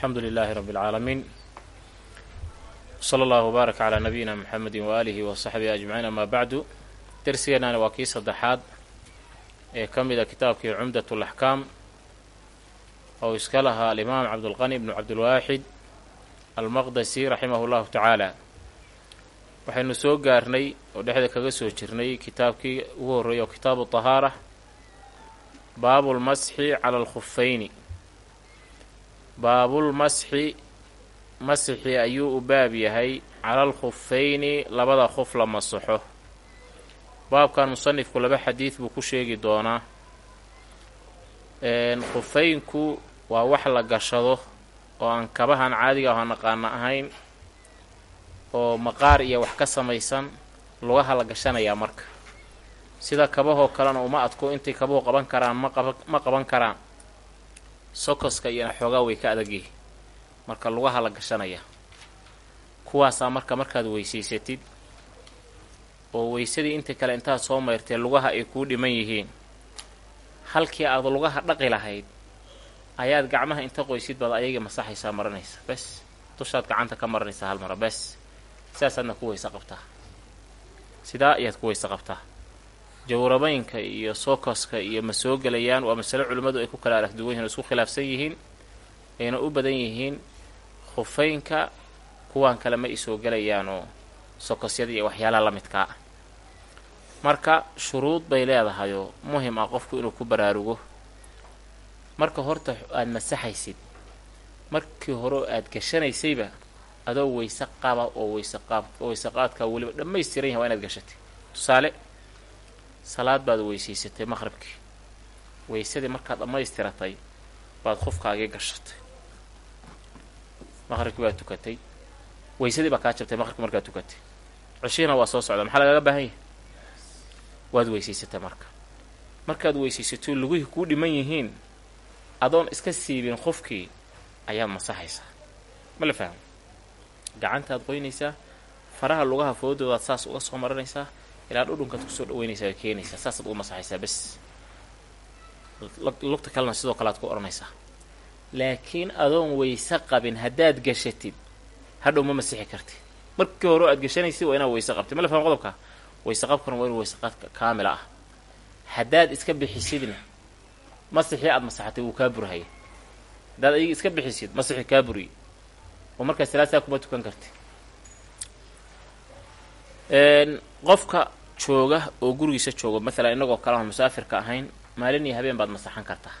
alxamdu lilaahi rabbi اlcaalamiin sala allahu wbaarak calaa nabiyina muxamedi waaalihi wa saxbihi ajmaciin amaa bacdu. Dersigeennaani waa kii saddexaad ee ka mida kitaabkii cumdat alaxkaam oo iska lahaa alimaam cabdulqani bnu cabdilwaaxid almaqdasi raximahu llahu tacaala. Waxaynu soo gaarnay oo dhexda kaga soo jirnay kitaabkii ugu horreeyay oo kitaabu tahaara baabulmasxi cala alkhufayni baabulmasxi masxi ayuu u baab yahay cala alkhufayni labada khuf la masaxo. Baabkan musanifku laba xadiid buu ku sheegi doonaa. Khufaynku waa wax la gashado oo aan kabahan caadiga ahoo naqaana ahayn oo maqaar iyo wax ka samaysan lugaha la gashanayaa marka. Sida kabahoo kalena uma adko intay kabuhu qaban karaan maqaba ma qaban karaan sokoska iyona xoogaa way ka adagyihi marka lugaha la gashanaya kuwaasaa marka markaad weysaysatid oo weysadii inta kale intaad soo mayrtee lugaha ay kuu dhiman yihiin halkii aad lugaha dhaqi lahayd ayaad gacmaha inta qoysid baad ayagii masaxaysaa maranaysa bes dushaad gacanta ka maranaysaa hal mara bes sidaasaadna ku weyse qabtaa. Sidaa ayaad ku weyse qabtaa jawrabaynka iyo sokoska iyo ma soo gelayaan waa masale culimmadu ay ku kala arag duwan yihiin oo isku khilaafsan yihiin ayna u badan yihiin khufaynka kuwaan kale ma isoo gelayaanoo sokosyada iyo waxyaalaha la midkaa. Ah marka shuruud bay leedahayoo muhiim ah qofku inuu ku baraarugo. Marka horta aad masaxaysid markii hore oo aad gashanaysayba adoo weyse qaba oo weyse qaab weyse qaadkaa weliba dhammaystiran yahay waa inaad gashatay tusaale salaad baad weysaysatay maqhribkii. Weysadii markaad dhammaystiratay baad qofkaagii gashatay. Maqhribkii baad tukatay. Weysadii baa kaa jabtay maqhribkii markaad tukatay. Ceshihiina waa soo socda maxaa lagaga baahan yahay? Waad weysaysatay marka. Markaad weysaysato lugihii kuu dhiman yihiin adoon iska siibin qofkii ayaad masaxaysaa. Ma la fahmo gacantaad qoynaysaa faraha lugaha foodoodaad saas uga soo maranaysaa ilaa dhudhunkaad ku soo dhaweynaysaa keenaysaa saasaad uga masaxaysaa bes. Lugta kalena sidoo kale aad ku odhanaysaa laakiin adoon weyse qabin haddaad gashatid hadhow ma masixi kartid markii hore aad gashanaysid waa inaad weyse qabtid ma la fahmo qodobka? Weyse qabkana waa inu weyse qaad kaamila ah. Haddaad iska bixisidna masixii aad masaxatay wuu kaa burhaya haddaad ayigi iska bixisid masixii kaa buriy oo markaa salaasaa kuma tukan karti. Qofka jooga oo gurigiisa jooga maalan innagoo kale aan musaafirka ahayn maalin iyo habeen baad masaxan kartaa.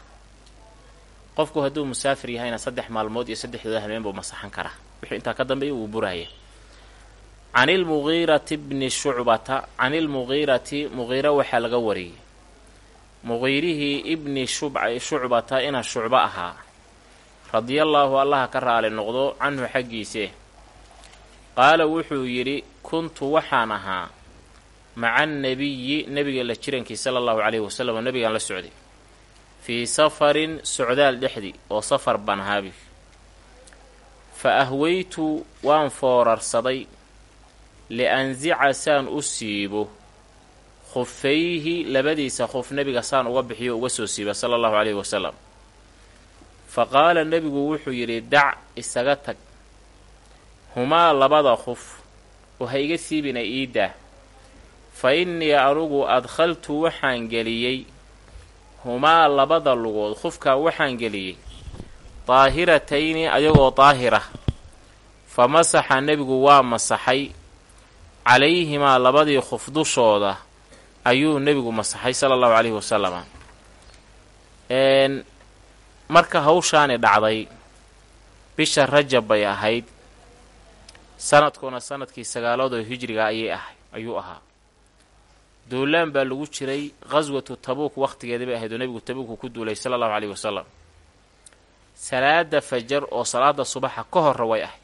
Qofku hadduu musaafir yahayna saddex maalmood iyo saddexdooda habeen buu masaxan karaa. Wixii intaa ka dambeeya wuu buraya can ilmugiirati bni shucbata can ilmugiirati mugiira waxaa laga wariyey muqiirihii ibni shucbata ina shucbo ahaa. Radiallaahu allaha ka raali noqdo canhu xaggiise. Qaala wuxuu yidhi kuntu waxaan ahaa maca annebiyi nebiga la jirankii sala allahu calayhi wasalam oo nebigaan la socday. Fii safarin socdaal dhexdii oo safar baan ahaabi fa ahweytu waan foorarsaday liansica saan u siibo. Khufayhi labadiisa khuf nebiga saan uga bixiyo uga soo siiba sala allahu calayhi wasalam fa qaala nebigu wuxuu yidhi dac isaga tag. Humaa labada khuf. Oo ha iga siibina iidaa fa innii anugu adkhaltu waxaan geliyey. Humaa labada lugood khufkaa waxaan geliyey. Daahiratayni ayagoo daahira fa masaxa nebigu waa masaxay. Calayhimaa labadii khuf dushooda ayuu nebigu masaxay sala allahu calayhi wasalama marka hawshaani dhacday bisha rajab bay ahayd. Sanadkuna sannadkii sagaalood oo hijriga ayay ahay ayuu ahaa duulaan baa lagu jiray qhaswatu tabuuk wakhtigeedii bay ahayd oo nebigu tabuuku ku duulay sala allahu calayhi wasalam salaada fajar oo salaada subaxa ka horra way ahayd.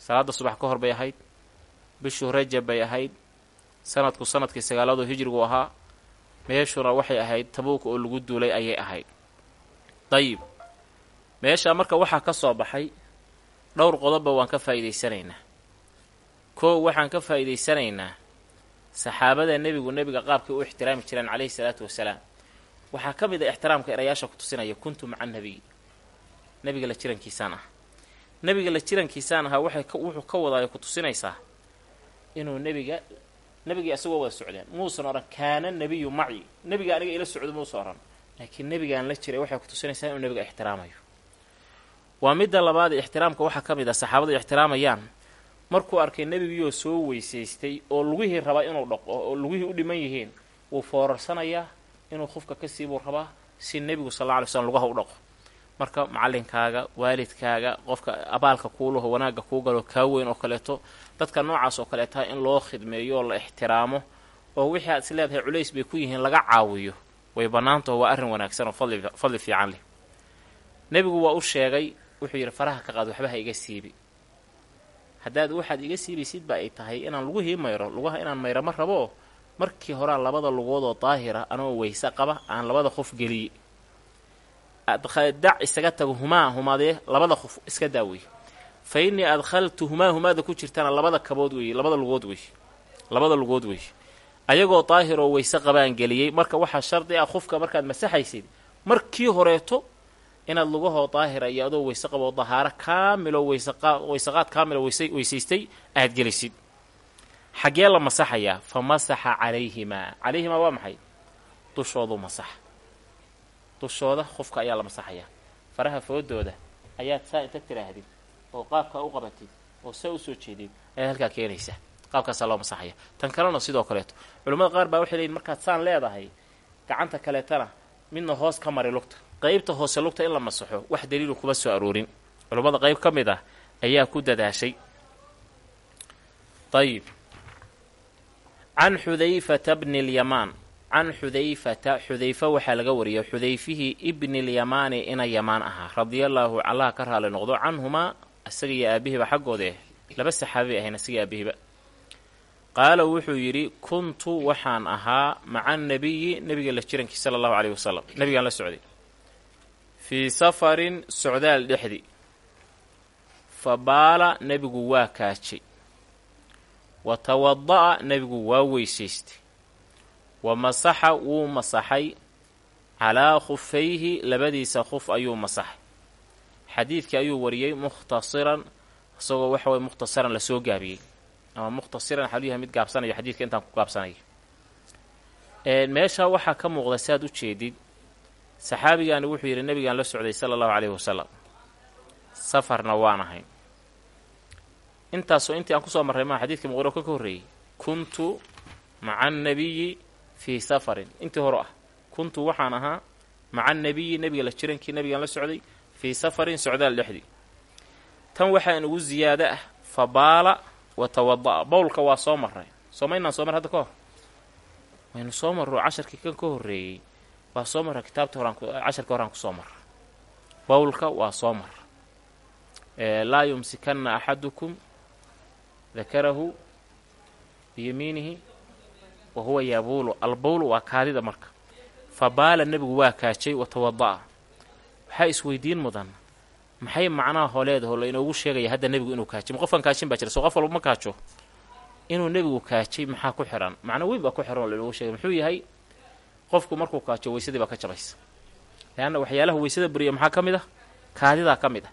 Salaada subax ka hor bay ahayd. Bishuu rajab bay ahayd. Sanadku sannadkii sagaalaad oo hijrigu ahaa. Meeshuna waxay ahayd tabuuk oo lagu duulay ayay ahayd. Dayib. Meeshaa marka waxaa ka soo baxay dhowr qodobba waan ka faa'iidaysanaynaa. Koow waxaan ka faa'iidaysanaynaa saxaabada nebigu nebiga qaabkay u ixtiraami jireen calayhi salaatu wasalaam. Waxaa ka mid a ixtiraamka erayaasha ku tusinaya kuntu maca nabiy. Nebiga la jirankiisaan ah. Nebiga la jirankiisaan ahaa waxay wuxuu ka wadaayo ku tusinaysaa inuu nebiga nebigii isagoo wada socdeen. Muusan odhan kaana nebiyu maci. Nebiga aniga ila socdo muusan odhan. Laakiin nebigaan la jiray waxay ku tusinaysaa inuu nebiga ixtiraamayo. Waa midda labaad ixtiraamka waxaa ka mid ah saxaabadu ixtiraamayaan markuu arkay nebigiioo soo weysaystay oo lugihii raba inuu dhaqo oo lugihii u dhiman yihiin wuu foorarsanayaa inuu qofka ka siibuu rabaa si nebigu sal alla alay slam lugaha u dhaqo. Marka macallinkaaga waalidkaaga qofka abaalka kuulaho wanaagga kuu galo kaa weyn oo kaleeto dadka noocaas oo kaleetaha in loo khidmeeyo oo la ixtiraamo oo wixii aad is leedahay culays bay ku yihiin laga caawiyo way bannaantaho waa arrin wanaagsan oo fadli fadli fiican leh. Nebigu waa u sheegay wuxuu yidhi faraha ka qaad waxba ha iga siibi haddaad waxaad iga siibaysid ba ay tahay inaan lugihii mayro lugaha inaan mayro ma rabo? Markii horaa labada lugood oo daahira anoo weyse qaba aan labada qof geliye dac isaga tago humaa humaadee labada qof iska daawey fa innii adkhaltu humaa humaada ku jirtana labada kabood weeye labada lugood wey labada lugood wey ayagoo daahir oo weyse qabaan geliyey marka waxaa shardi ah qofka markaad masaxaysid markii horeeto inaad lugahoo daahira iyo adoo weyse qaboo dahaaro kaamiloo weyseqaad kaamilo weysaystay aad gelisid. Xaggee la masaxayaa fa masaxa calayhimaa calayhimaa waa maxay? Dushoodu masaxa dushooda qofka ayaa la masaxayaa faraha foodooda ayaad saa inta tiraahdid oo qaabkaa u qabatid oo saa u soo jeedid ayaad halkaa keenaysaa. Qaabkaasaa loo masaxaya. Tan kalena sidoo kaleeto culimmada qaar baa waxay leeyiin markaad saan leedahay gacanta kaleetana midna hoos ka mari lugta qaybta hoose lugta in la masaxo wax daliilu kuma soo aroorin. Culummada qayb ka mid ah ayaa ku dadaashay. Ayib can xudayfata bni lyamaan can xudayfata xudayfa waxaa laga wariyay xudayfihii ibni lyamaani ina yamaan ahaa. Radiallaahu allaha ka raali noqdo canhumaa isaga iyo aabihiiba xaggoodee. Laba saxaabi ahayn isaga aabihiiba qaala wuxuu yidhi kuntu waxaan ahaa maca annabiyi nebiga la jirankii sala allahu caleyhi wasalam nebigaan la socday fii safarin socdaal dhexdi. Fa baala nebigu waa kaajay. Wa tawada'a nebigu waa weysaystay. Wa masaxa wuu masaxay. Calaa khufayhi labadiisa khuf ayuu masaxay. Xadiidkii ayuu wariyey mukhtasiran isagoo waxa weye mukhtasaran la soo gaabiyey. Ama mukhtasiran waxaa lu yahay mid gaabsanaya xadiidka intaan ku gaabsanaya. Meeshaa waxaa ka muuqda saaad u jeedid saxaabigaani wuxuu yidhi nebigaan la socday sala allahu caleyhi wasalam safarna waan ahay. Intaasoo intii aan ku soo marray maa xadiidka muqiro ka horreeyey kuntu maca annabiyi fii safarin. Intii hore ah kuntu waxaan ahaa maca annabiyi nebiga la jirankii nebigaan la socday fii safarin socdaal dhexdii. Tan waxaa inugu ziyaado ah fa baala wa tawada'a bowlka waa soo marray. Soomaynaan soo mar hadda ka hor? Waynu soo marro casharkii kan ka horreeyey waa soo marra kitaabta horaan casharka horaan ku soo marra bowlka waa soo marra laa yumsikanna axadukum dakarahu biyamiinihi wa huwa yabuulu. Albowlu waa kaadida marka. Fa baala nebigu waa kaajay wa tawada'a waxaa isweydiin mudan? Maxay macnaha holeedaho la sheegaya hadda nebigu inuu kaajay? Ma qofkan kaajin baa jira soo qof walba ma kaajo. Inuu nebigu kaajay maxaa ku xihan macno weyn baa ku xihan oo la inoogu sheegay. Muxuu yahay qofku markuu kaajo weysadii baa ka jabaysa leanna waxyaalaha weysada buriya maxaa ka mid ah? Kaadidaa ka mid ah.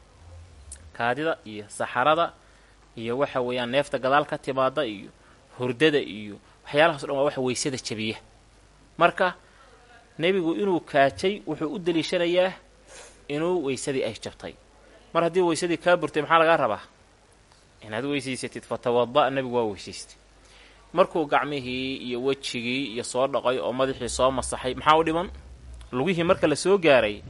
Kaadida iyo saxarada iyo waxa weeyaan neefta gadaal ka timaada iyo hurdada iyo waxyaalahaas o dhan waa waxa weysada jabiya. Marka nebigu inuu kaajay wuxuu u deliishanayaa inuu weysadii ay jabtay. Mar haddii weysadii kaa burtay maxaa lagaa rabaa? Inaad weysaysatid fa tawada' nebigu waa weysaystay markuu gacmihii iyo wejigii iyo soo dhaqay oo madaxii soo masaxay maxaa u dhiman? Lugihii marka la soo gaaray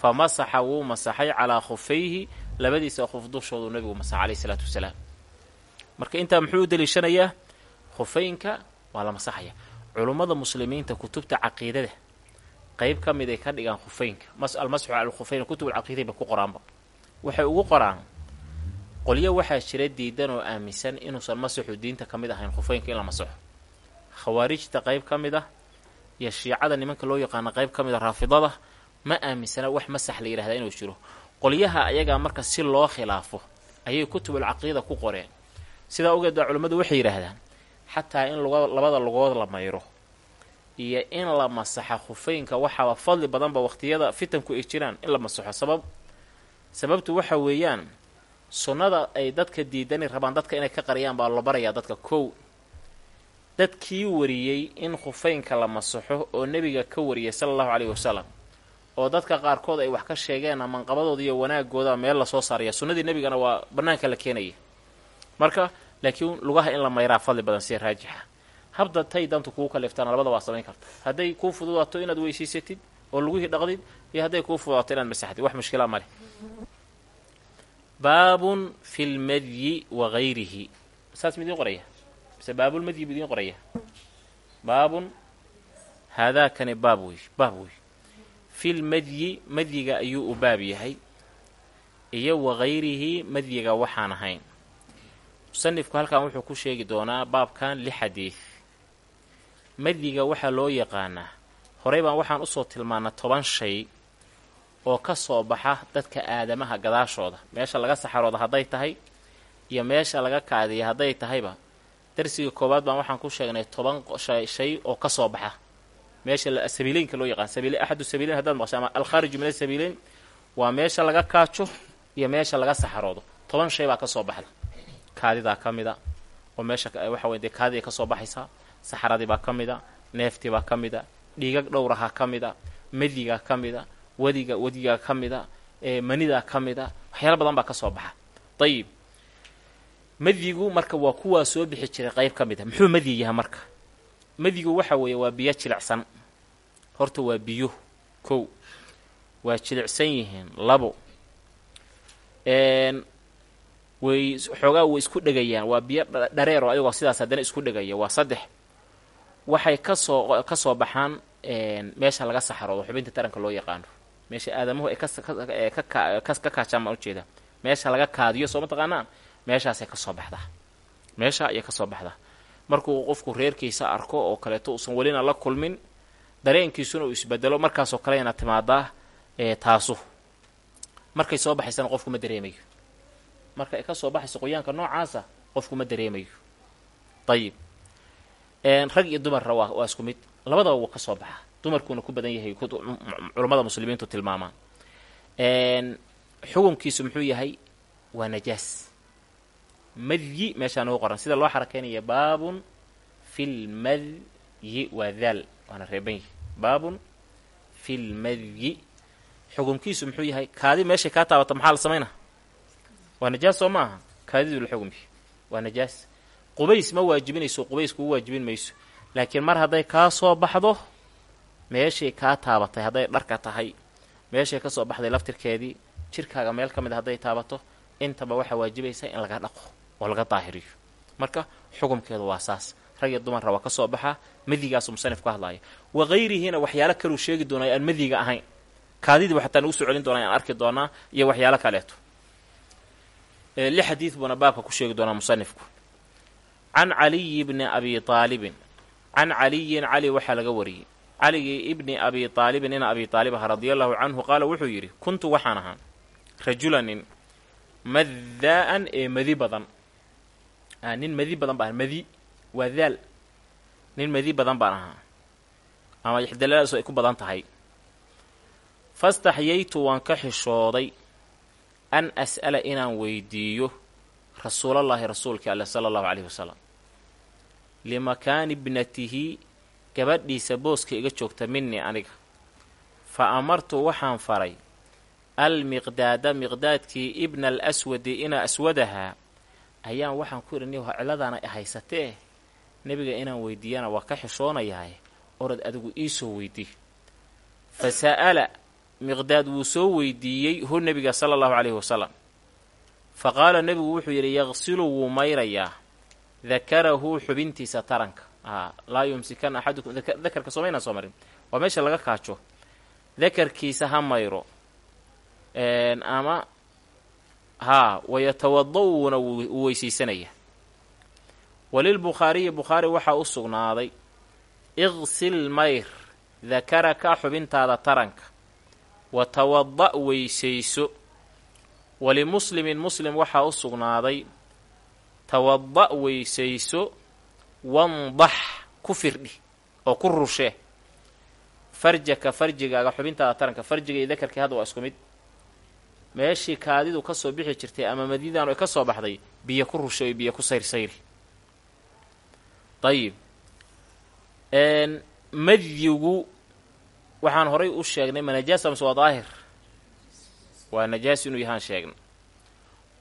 fa masaxa wuu masaxay calaa khufayhi labadiisa khuf dushoodu nebigu masaxa caleyhi isalaatu wasalaam. Marka intaa muxuu u deliishanayaa khufeynka waa la masaxaya. Culummada muslimiinta kutubta caqiidada qeyb ka mid ay ka dhigaan khufeynka almasxu cala alkhufeyn kutub alcaqiiday bay ku qoraanba. Waxay ugu qoraan qolyo waxaa jira diidan oo aaminsan inuusan masaxu diinta ka mid ahayn khufeynka in la masaxo khawaarijta qeyb ka mid ah iyo shiicada nimanka loo yaqaano qeyb ka mid a raafidada ma aaminsana wax masax la yidhahdaa inuu jiro. Qolyaha ayagaa marka si loo khilaafo ayay kutubul caqiida ku qoreen. Sidaa ogeed culimmadu waxay yidhaahdaan xataa in labada lugood la mayro iyo in la masaxo khufeynka waxaaba fadli badanba waqtiyada fitanku ay jiraan in la masaxo sabab. Sababtu waxa weeyaan sunnada ay dadka diidani rabaan dadka inay ka qariyaan baa la barayaa dadka kow. Dadkii wariyey in khufeynka la masaxo oo nebiga ka wariyay sala allahu caleyhi wasalam oo dadka qaarkood ay wax ka sheegeen manqabadooda iyo wanaagooda meel la soo saaraya sunnadii nebigana waa bannaanka la keenaya marka laakiin lugaha in la mayraa fadli badan sida raajixa. Habda tay dantu kuu kaliftaana labada waa samayn karta. Hadday kuu fududaato inaad weysiisatid oo lugihii dhaqdid iyo hadday kuu fududaato inaad masaxdid. Wax mushkila maleh baabun fi lmadyi wa gayrihi saas midiin qoraya. Mise baabulmadyi midiin qoraya. Baabun haadaakani baab wey baab wey fil madyi madyiga ayuu u baab yahay. Iyo wa gayrihi madyiga waxaan ahayn. Musanifku halkan wuxuu ku sheegi doonaa baabkan li xadiid madyiga waxaa loo yaqaanaa horey baan waxaan u soo tilmaanaa toban shay oo ka soo baxa dadka aadamaha gadaashooda. Meesha laga saxarooda hadday tahay iyo meesha laga kaadiya hadday tahayba darsiga koowaad baan waxaan ku sheegnay toban shay oo ka soo baxa. Meesha sabiileynka loo yaqaan sabiil axadu sabiileyn haddaad maqsha ama alkhaariju min asabiileyn waa meesha laga kaajo iyo meesha laga saxaroodo. Toban shay baa ka soo baxda. Kaadidaa ka mida oo meesha waxa wey dee kaadiday ka soo baxaysaa saxaradii baa ka mida neeftii baa ka mida dhiigag dhowrahaa ka mida madigaa ka mida wadiga wadigaa ka mida manidaa ka mida waxyaala badan baa ka soo baxa. Ayib madyigu marka waa kuwaa soo bixi jiray qayb ka mid a muxuu madyi yahay marka? Madyigu waxa weeye waa biyo jilicsan. Horta waa biyo. Kow. Waa jilicsan yihiin labo. Way xoogaa way isku dhegayaan waa biyo dhareero ayagoo sidaas haddana isku dhegaya waa saddex. Waxay ka soo ka soo baxaan meesha laga saxaroodo xubinta taranka loo yaqaano meesha aadamuhu ay ka kaajaan baan u jeedaa meesha laga kaadiyo soo mataqaanaa meeshaasay ka soo baxdaa meesha ayay ka soo baxdaa markuu qofku reerkiisa arko oo kaleeto uusan welina la kulmin dareenkiisuna uu isbedelo markaasoo kalena timaadaa taasu. Markay soo baxaysana qofku ma dareemayo. Marka ay ka baxayso qoyaanka noocaasa qofku ma dareemayo. Ayib rag iyo dumarra waa isku mid. Labadaba wuu ka soo baxa dumarkuuna ku badan yahay culammada muslimiintu tilmaamaan. Xukunkiisu muxuu yahay waa najaas. Madyi meeshaa noogu qoran. Sida loo xarakaynaya baabun fi lmadyi waa daal waana reeban yihi baabun fi lmadyi xukunkiisu muxuu yahay kaadi meeshay kaa taabata maxaa la samaynaa waa najaas soo ma aha kaadidu la xugumki waa najaas. Qubays ma waajibinayso qubays kugu waajibin mayso. Laakiin mar hadday kaa soo baxdo meeshay kaa taabatay hadday dharka tahay meeshay ka soo baxday laftirkeedii jirkaaga meel ka mid a hadday taabato intaba waxaa waajibaysa in laga dhaqo oo laga daahiriyo. Marka xukumkeedu waa saas. Rag iyo dumarra waa ka soo baxaa madigaasu musanif ka hadlaaya wa hayrihiina waxyaalo kaluu sheegi doonay aan madiga ahayn. Kaadidiiba xataa nagu soo celin doonaa aan arki doonaa iyo waxyaalo kaleeto. Li xadiid buuna baabka ku sheegi doonaa musanifku. Can caliyi bni abi aalibin can caliyin cali waxaa laga wariyey caligii ibni abi aalibin ina abi aalib aha radia allahu canhu qaala wuxuu yidhi kuntu waxaan ahaa rajulanin maddaa'an ee madi badan. Nin madi badan baan madi waa daal. Nin madi badan baan ahaa. Ama ixdaladaasoo ay ku badan tahay. Fastaxyaytu waan ka xishooday an as'ala inaan weydiiyo rasuulallaahi rasuulkii alleh sala allahu caleyhi wasalam limakaani bnatihi gabadhiisa booska iga joogta minii aniga. Fa amartu waxaan faray almiqdaada miqdaadkii ibna al aswadi ina aswadahaa ayaan waxaan ku idhi niho ciladaana haysatee? Nebiga inaan weydiiyana waa ka xishoonayahay orod adigu iisoo weydii fa sa'ala miqdaad wuu soo weydiiyey hu nebiga sala allahu caleyhi wasalam fa qaala nebigu wuxuu yidhi yaqsilu wuu mayrayaa. Dakarahu xubintiisa taranka laa yumsikan axadukum. Dakarka soomaynaan soo marin. Waa meesha laga kaajo dakarkiisa ha mayro. Ama haa wayatawada-u wuuna wuu weysiisanaya walilbukhaariyi bukhaari waxaa u sugnaaday iqsil mayr dakaraka xubintaada taranka. Wa tawada' weysayso. Walimuslimin muslim waxaa u sugnaaday tawada' weysayso wandax ku firdhi oo ku rushee. Farjaka farjigaaga xubintaada taranka farjiga iyo dakarkii hadda waa isku mid. Meeshii kaadidu ka soo bixi jirtay ama madidaanu ay ka soo baxday biyo ku rushay biyo ku sayrsayri dayib madyigu waxaan horay u sheegnay ma najaasa mase waa daahir? Waa najaas inuu yahaan sheegnay.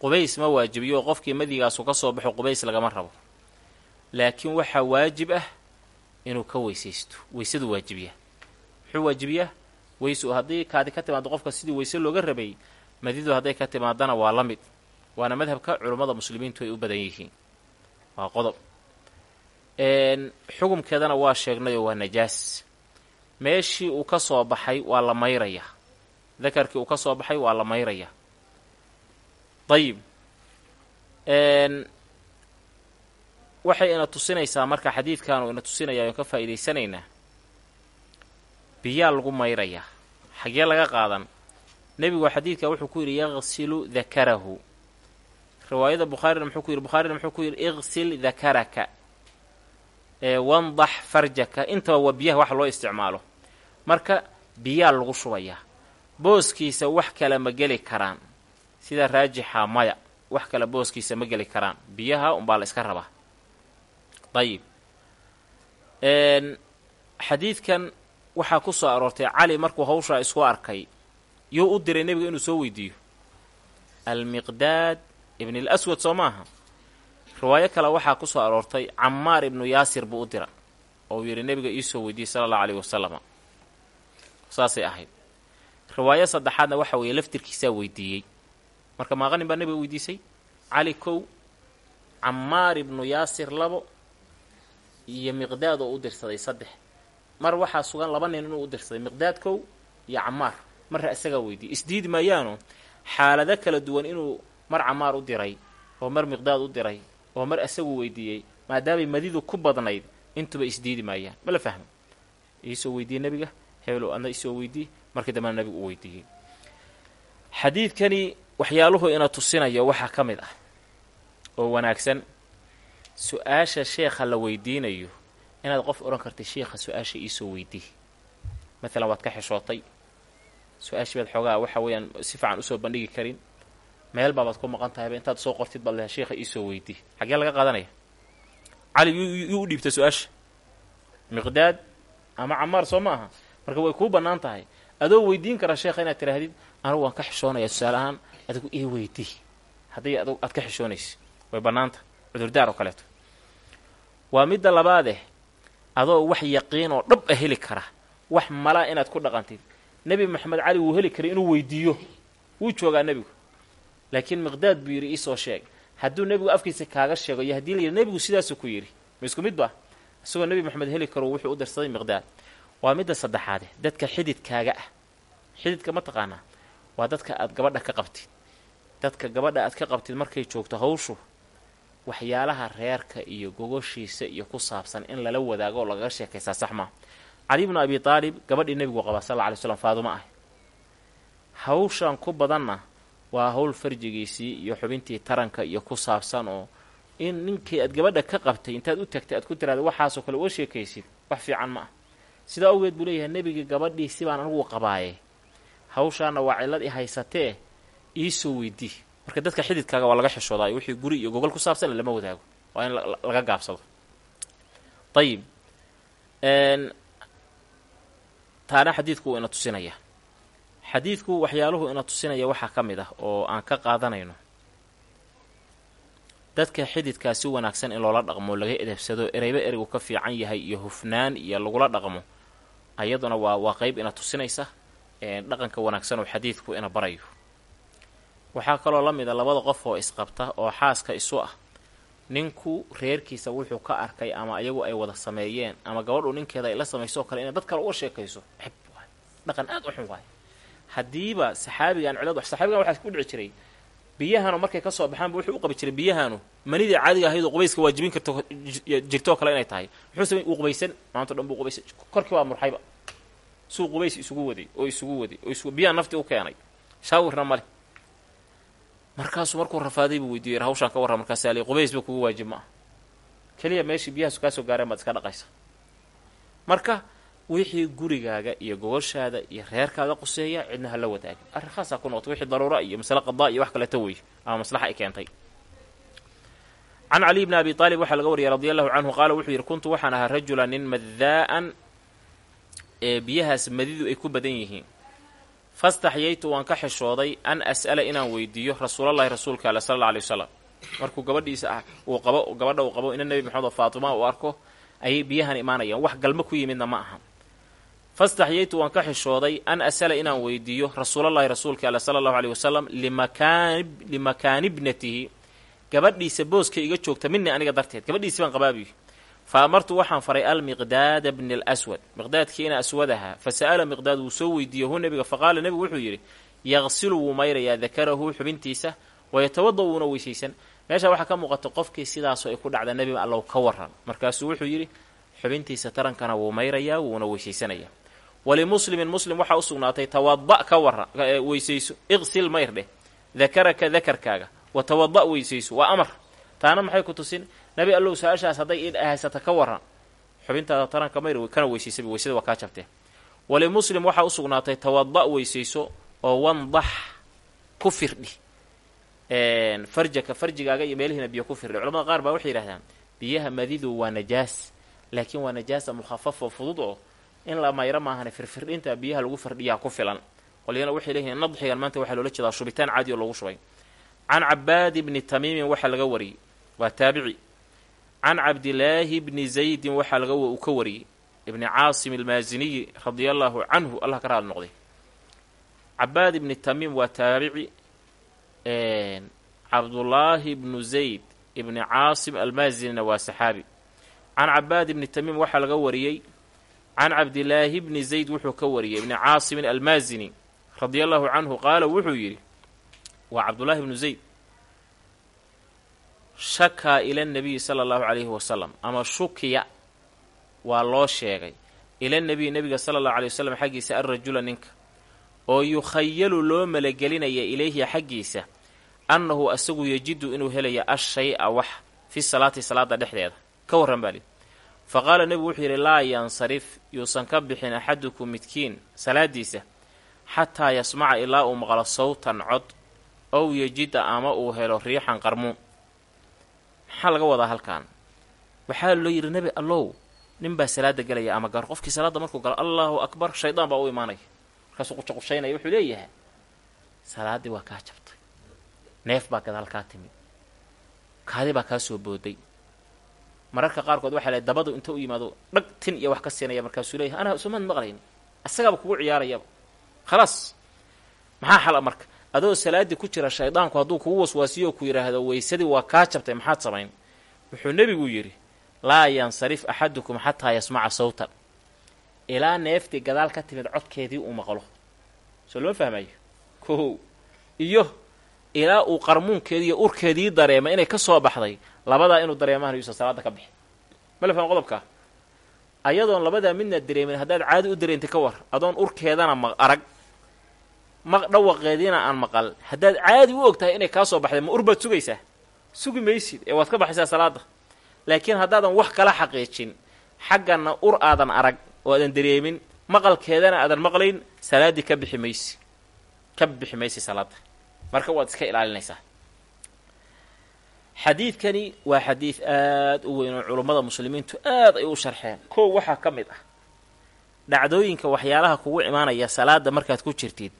Qubays ma waajibiyo oo qofkii madigaasu ka soo baxo qubays lagama rabo laakiin waxaa waajib ah inuu ka weysaysto. Weysadu waajibiya muxuu waajibiyaa weysu. Haddii kaadi ka timaado qofka sidii weyse looga rabay madidu hadday ka timaadana waa la mid. Waana madhabka culummada muslimiintu ay u badan yihiin. Waa qodob. Xukumkeedana waa sheegnayoo waa najaas. Meeshii uu ka soo baxay waa la mayrayaa dakarkii uu ka soo baxay waa la mayrayaa dayib waxay ina tusinaysaa marka xadiidkan ina tusinaya oon ka faa'iidaysanaynaa. Biyaa lagu mayrayaa xaggee laga qaadan? Nebigu xadiidka wuxuu ku yidhi yaqsilu dakarahu riwaayada bukhaarina muxuu ku yidhi bukhaarina muxuu ku yidhi iqsil dakaraka wandax farjaka. Intaba waa biyaha wax loo isticmaalo. Marka biyaa lagu shubayaa booskiisa wax kale ma geli karaan. Sida raajixa maya wax kale booskiisa ma geli karaan. Biyaha unbaa la iska rabaa dayib xadiidkan waxaa ku soo aroortay cali markuu hawshaa isku arkay yuu u diray nebiga inuu soo weydiiyo almiqdaad ibn al aswad soo maaha riwaayo kale waxaa ku soo aroortay camaar ibnu yaasir buu u dira oo uu yidhi nebiga iisoo weydiiyey sala allahu alayhi wasalama saasay ahayd riwaayo saddexaadna waxa weeye laftirkiisaa weydiiyey marka maaqanin baa nebiga weydiisay cali kow camaar ibnu yaasir labo iyo miqdaad oo u dirsaday saddex. Mar waxaa sugan laba nin inuu u dirsaday miqdaad kow iyo camaar. Marra isagaa weydiiyey isdiidi maayaano xaalado kala duwan inuu mar camaar u diray oo mar miqdaad u diray oo mar isagu weydiiyey maadaamay madidu ku badnayd intuba isdiidi maayaan. Ma la fahmo iisoo weydiiyey nebiga hebelow adna isoo weydiiy markii dambena nebigu u weydiiyey. Xadiidkani waxyaaluhu ina tusinayo waxaa ka mid ah oo wanaagsan su'aasha sheekha la weydiinayo inaad qof odhan kartay sheikha su'aasha iisoo weydii maalan waad ka xishootay. Su'aashii baad xoogaa waxa weeyaan si fiican u soo bandhigi karin. Meel baabaad ku maqan tahayba intaad soo qortid baad leehay sheikha iisoo weydii xaggee laga qaadanaya? Cali yuu u dhiibtay su'aasha. Miqdaad ama camaar soo ma aha marka way kuu bannaan tahay. Adoo weydiin kara sheekha inaad tidhaahdid anigu waan ka xishoonayaa tusaale ahaan adigu ii weydii haddii ad aad ka xishoonaysa way bannaanta cudurdaar oo kaleeto waa midda labaadeh adoo wax yaqiin oo dhab a heli kara. Wax malaa inaad ku dhaqantid. Nebi maxamed cali wuu heli karay inuu weydiiyo. Wuu joogaa nebigu. Laakiin miqdaad buu yidhi iisoo sheeg. Hadduu nebigu afkiisa kaaga sheego iyo haddii la yidhi nebigu sidaasuu ku yidhi. Ma isku mid ba? Isagoo nebi maxamed heli karo wuxuu u dirsaday miqdaad. Waa midda saddexaade dadka xididkaaga ah. Xididka ma taqaanaa. Waa dadka aad gabadha ka qabtid. Dadka gabadha aad ka qabtid markay joogto hawshu waxyaalaha reerka iyo gogoshiisa iyo ku saabsan in lala wadaago oo lagaga sheekaysaa sax maa cali bnu abi taalib gabadhii nebigu qabaa sal alla alay slam faadumo ah. Hawshan ku badanna waa hawl farjigiisii iyo xubintii taranka iyo ku saabsan oo in ninkii aad gabadha ka qabtay intaad u tagtay aad ku tiraada waxaasoo kale uga sheekaysid wax fiican ma ah. Sidaa awgeed buu leeyahay nebigii gabadhii sibaan anigu qabaaye. Hawshaana waa cillad i haysatee iisoo weydii marka dadka xididkaaga waa laga xishoodaay wixii guri iyo gogol ku saabsan lama wadaago. Waa in laga gaabsado. Ayib taana xadiidku ina tusinaya. Xadiidku waxyaaluhu ina tusinaya waxaa ka mid ah oo aan ka qaadanayno. Dadka xididkaa si wanaagsan in loola dhaqmo laga edebsado ereyba ereygu ka fiican yahay iyo hufnaan iyo lagula dhaqmo ayaduna waa waa qeyb ina tusinaysa. Dhaqanka wanaagsan oo xadiidku ina barayo waxaa kaloo la mid a labada qof oo isqabta oo xaaska isu ah. Ninku reerkiisa wuxuu ka arkay ama iyagu ay wada sameeyeen ama gabadhu ninkeeda ay la samayso oo kale inay dad kale uga sheekayso. Xib waay. Dhaqan aad u xun waay. Haddiiba saxaabigaan cilad saxaabigan waxaa ku dhici jiray. Biyahanu markay ka soo baxaanba wuxuu u qabi jiray biyahanu manidii caadiga ahayd oo qubayska waajibin karto jirtoo kale inay tahay. Muxuu samey uu qubaysan maanto dhan buu qubaysan. Korkii waa murxayba. Suu qubays isugu waday oo isugu waday oo biyaha naftii u keenay. Shaawirna male markaasuu markuu rafaaday buu weydiiyey hawshaan ka warran markaasa li qubaysba kugu waajib ma ah keliya meeshii biyahaasu kaa soo gaareen baad iska dhaqaysa marka wixii gurigaaga iyo gogoshaada iyo reerkaaga quseeya cidna hala wadaagin. Arrin khaasaa ku noqota wixii daruura iyo masale qadaa iyo wax kaleeto wey ama maslaxa ay keentay. Can caliy bni abi aalib waxaa laga wariyay radi allahu canhu qaala wuxuu yidhi kuntu waxaan ahaa rajulan nin maddaa'an ee biyahaas madidu ay ku badan yihiin fastaxyaytu waan ka xishooday an as'ala inaan weydiiyo rasuulallahi rasuulka ale sala alla alay wasalam markuu gabadhiisa ah uu qabo gabadha uu qabo ina nebi maxamed oo faatima uu arko ayay biyahan imaanayaan. Wax galmo ku yimidna ma aha. Fastaxyaytu waan ka xishooday an as'ala inaan weydiiyo rasuulallahi rasuulka ale sala allahu aleyh wasalam limakaani bnatihi gabadhiisa booska iga joogta minni aniga darteed. Gabadhiisi baan qabaabiyo fa amartu waxaan faray almiqdaada bni alswad miqdaadkiina aswad ahaa fa sa'ala miqdaad wuu soo weydiiye hu nebiga faqaala nebigu wuxuu yidhi yaqsilu wuu mayrayaa dakarahu xubintiisa wayatawada wuuna weysaysan meesha waxaa ka muuqata qofkii sidaasoo ay ku dhacda nebi allow ka waran markaasuu wuxuu yidhi xubintiisa tarankana wuu mayrayaa wuuna weysaysanayaa walimuslimin muslim waxaa u sugnaatay tawada ka waran weysayso iqsil mayr dheh dakaraka dakarkaaga wa tawada weysayso waa amar taana maxay ku tusin nebi allow su'aashaas hadday id ahaysata ka waran xubintaada taranka mayr kana weysaysabi weysada waa kaa jabtee walimuslim waxaa u tawada weysayso oo wandax ku firdhi. Farjaka farjigaaga iyo meelihiina biyo ku firdhi. Culamada qaar baa waxay yidhahdaan biyaha madidu waa najaas laakiin waa najaasa mukhafaf oo fudud oo in la mayro maahane firfirdhinta biyaha lagu firdhiyaa ku filan. Qolyana waxay leeyihiin nadxigan maanta waxaa loola jeedaa shubitaan caadi oo lagu shubay. Can cabaadi bni tamiimin waxaa laga wariyey. Waa taabici can cabdilaahi bni zaydin waxaa laga uu ka wariyey ibni caasim almaasiniyi radia allaahu canhu allah ka raali noqday cabaad ibni tamiim waa taabici cabdullaahi bnu zayd ibni caasim almaasinina waa saxaabi can cabaad ibni tamiim waxaa laga wariyey can cabdilaahi bni zayd wuxuu ka wariyey ibni caasimin almaasini radia allahu canhu qaala wuxuu yidhi waa cabdullaahi bnu zayd shakaa ila nabiyi sala allahu calayhi wasalam ama shukiya waa loo sheegay. Ila nabiyi nebiga sala allahu alay wasalam xaggiisa alrajula ninka. Oo yukhayalu loo malagelinaya ilayhi xaggiisa annahu asagu yajidu inuu helaya ashay-a wax fi salaati salaada dhexdeeda. Ka warran baa lidi fa qaala nebigu wuxuu yidhi laa yansarif yuusan ka bixin axadukum midkiin salaadiisa xataa yasmaca ilaa uu maqlo sawtan cod ow yejida ama uu helo riixan qarmuun maxaa laga wadaa halkan? Waxaa loo yidhi nebi allow. Nin baa salaada gelaya ama gaar. Qofkii salaadda markuu galo allaahu akbar shaydaan baa u imaanaya markaasuu qushaqushaynaya wuxuu leeyahay salaaddii waa kaa jabtay. Neef baa gadaal kaa timid. Kaadi baa kaa soo booday. Mararka qaarkood waxaa leey dabadu inta u yimaado dhag tin iyo wax ka siinaya. Markaasuu leeyahay anaa somaad maqlayni asagaaba kugu ciyaarayaba khalaas. Maxaa xala marka adoo salaaddii ku jira shaydaanku hadduu kugu waswaasiyo ku yidhaahdo weysadii waa kaa jabtay maxaad samayn? Wuxuu nebigu yidhi laa yansarif axadukum xataa yasmaca sawtan. Ilaa neeftii gadaal ka timid codkeedii uu maqlo. Soo lama fahmayo? Kow. Iyo ilaa uu qarmuunkeedii iyo urkeedii dareema inay ka soo baxday labadaa inuu dareemahan yuusan salaada ka bixi mala faham qodobkaa ayadoon labadaa midna dareemin haddaad caadi u dareentay ka war adoon urkeedana ma arag dhawaqeediina aan maqal. Haddaad caadi u og tahay inay kaa soo baxday ma ur baad sugaysaa? Sugi maysid. Ee waad ka baxaysaa salaada laakiin haddaadan wax kala xaqiijin xaggana ur aadan arag oo aadan dareemin maqalkeedana aadan maqlayn salaaddii ka bixi maysi. Ka bixi maysi salaadda. Marka waad iska ilaalinaysaa. Xadiidkani waa xadiid aada u weyn oo culummada muslimiintu aad ay u sharxeen. Kow waxaa ka mid ah. Dhacdooyinka waxyaalaha kugu imaanaya salaada markaad ku jirtid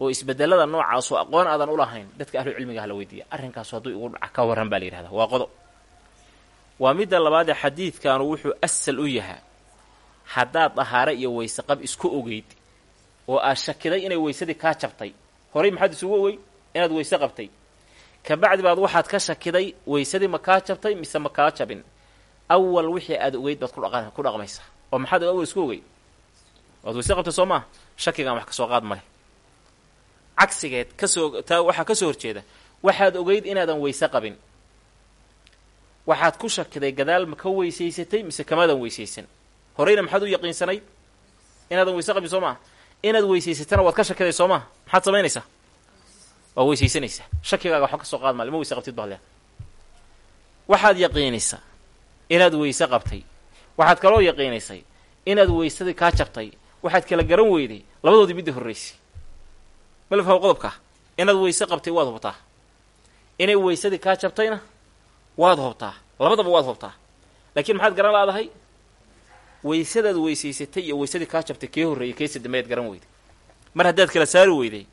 oo isbedelada noocaasoo aqoon aadan u lahayn dadka ahlu cilmiga hala weydiiya arrinkaasu hadduu igu dhaca ka warran baa la yidhahdaa. Waa qodob. Waa midda labaadee xadiidkanu wuxuu asal u yahaa haddaad dahaare iyo weyse qab isku ogeyd oo aad shakiday inay weysadii kaa jabtay horay maxaad isugu ogey inaad weyse qabtay? Kabacdi baad waxaad ka shakiday weysadii ma kaa jabtay mise ma kaa jabin? Awal wixii aad ogeyd baad ku dhaqmaysaa. Oo maxaad awal isku ogeyd waad weyse qabtay soo maa shakigaan wax ka soo qaad maleh cagsigeed ka soo taa waxaa ka soo horjeeda waxaad ogeyd inaadan weyse qabin. Waxaad ku shakiday gadaal ma ka weysaysatay mise kamaadan weysaysan horeyna maxaad u yaqiinsanayd inaadan weyse qabin soo maa inaad weysaysatana waad ka shakiday soo maa maxaad samaynaysaa? Waa weysaysanaysaa shakigaaga waxba ka soo qaad maale ma weyse qabtid baad lea waxaad yaqiinaysaa inaad weyse qabtay. Waxaad kaloo yaqiinaysay inaad weysadii kaa jabtay. Waxaad kala garan weyday labadoodii midda horraysay malfaha qodobkaa inaad weyse qabtay waad hubtaa. Inay weysadii kaa jabtayna waad hubtaa. Labadaba waad hubtaa. Laakiin maxaad garan laadahay weysadaad weysaysatay iyo weysadii kaa jabtay kee horreeyay keesi dambeyaad garan weyday. Mar haddaad kala saari weyday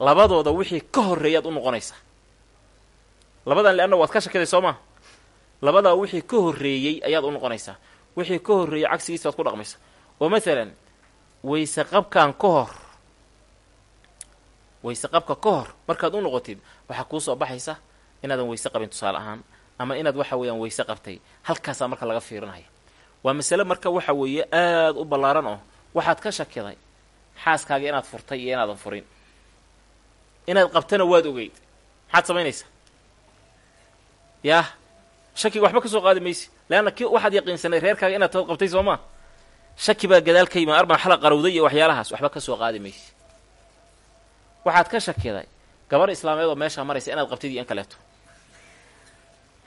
labadooda wixii ka horreeyaad u noqonaysaa labadan leanna waad ka shakiday soo maa labadaa wixii ka horreeyey ayaad u noqonaysaa wixii ka horreeyey cagsigiisa baad ku dhaqmaysaa oo maalan weyse qabkan ka hor weyse qabka ka hor markaad u noqotid waxaa kuu soo baxaysa inaadan weyse qabin tusaale ahaan ama inaad waxa weeyaan weyse qabtay. Halkaasaa marka laga fiirinaya waa masale marka waxa weeye aada u ballaaran oo waxaad ka shakiday xaaskaaga inaad furtay iyo inaadan furin. Inaad qabtana waad ogeyd. Maxaad samaynaysaa? Yaah shakiga waxba ka soo qaadi maysi. Leanna ki waxaad yaqiinsanay reerkaaga inaad qabtay soo maa shaki baa gadaal ka yima arbaan xala qarowday iyo waxyaalahaas waxba ka soo qaadi maysi waxaad ka shakiday. Gabar islaameed oo meeshaa maraysa inaad qabtid iyo in kaleeto.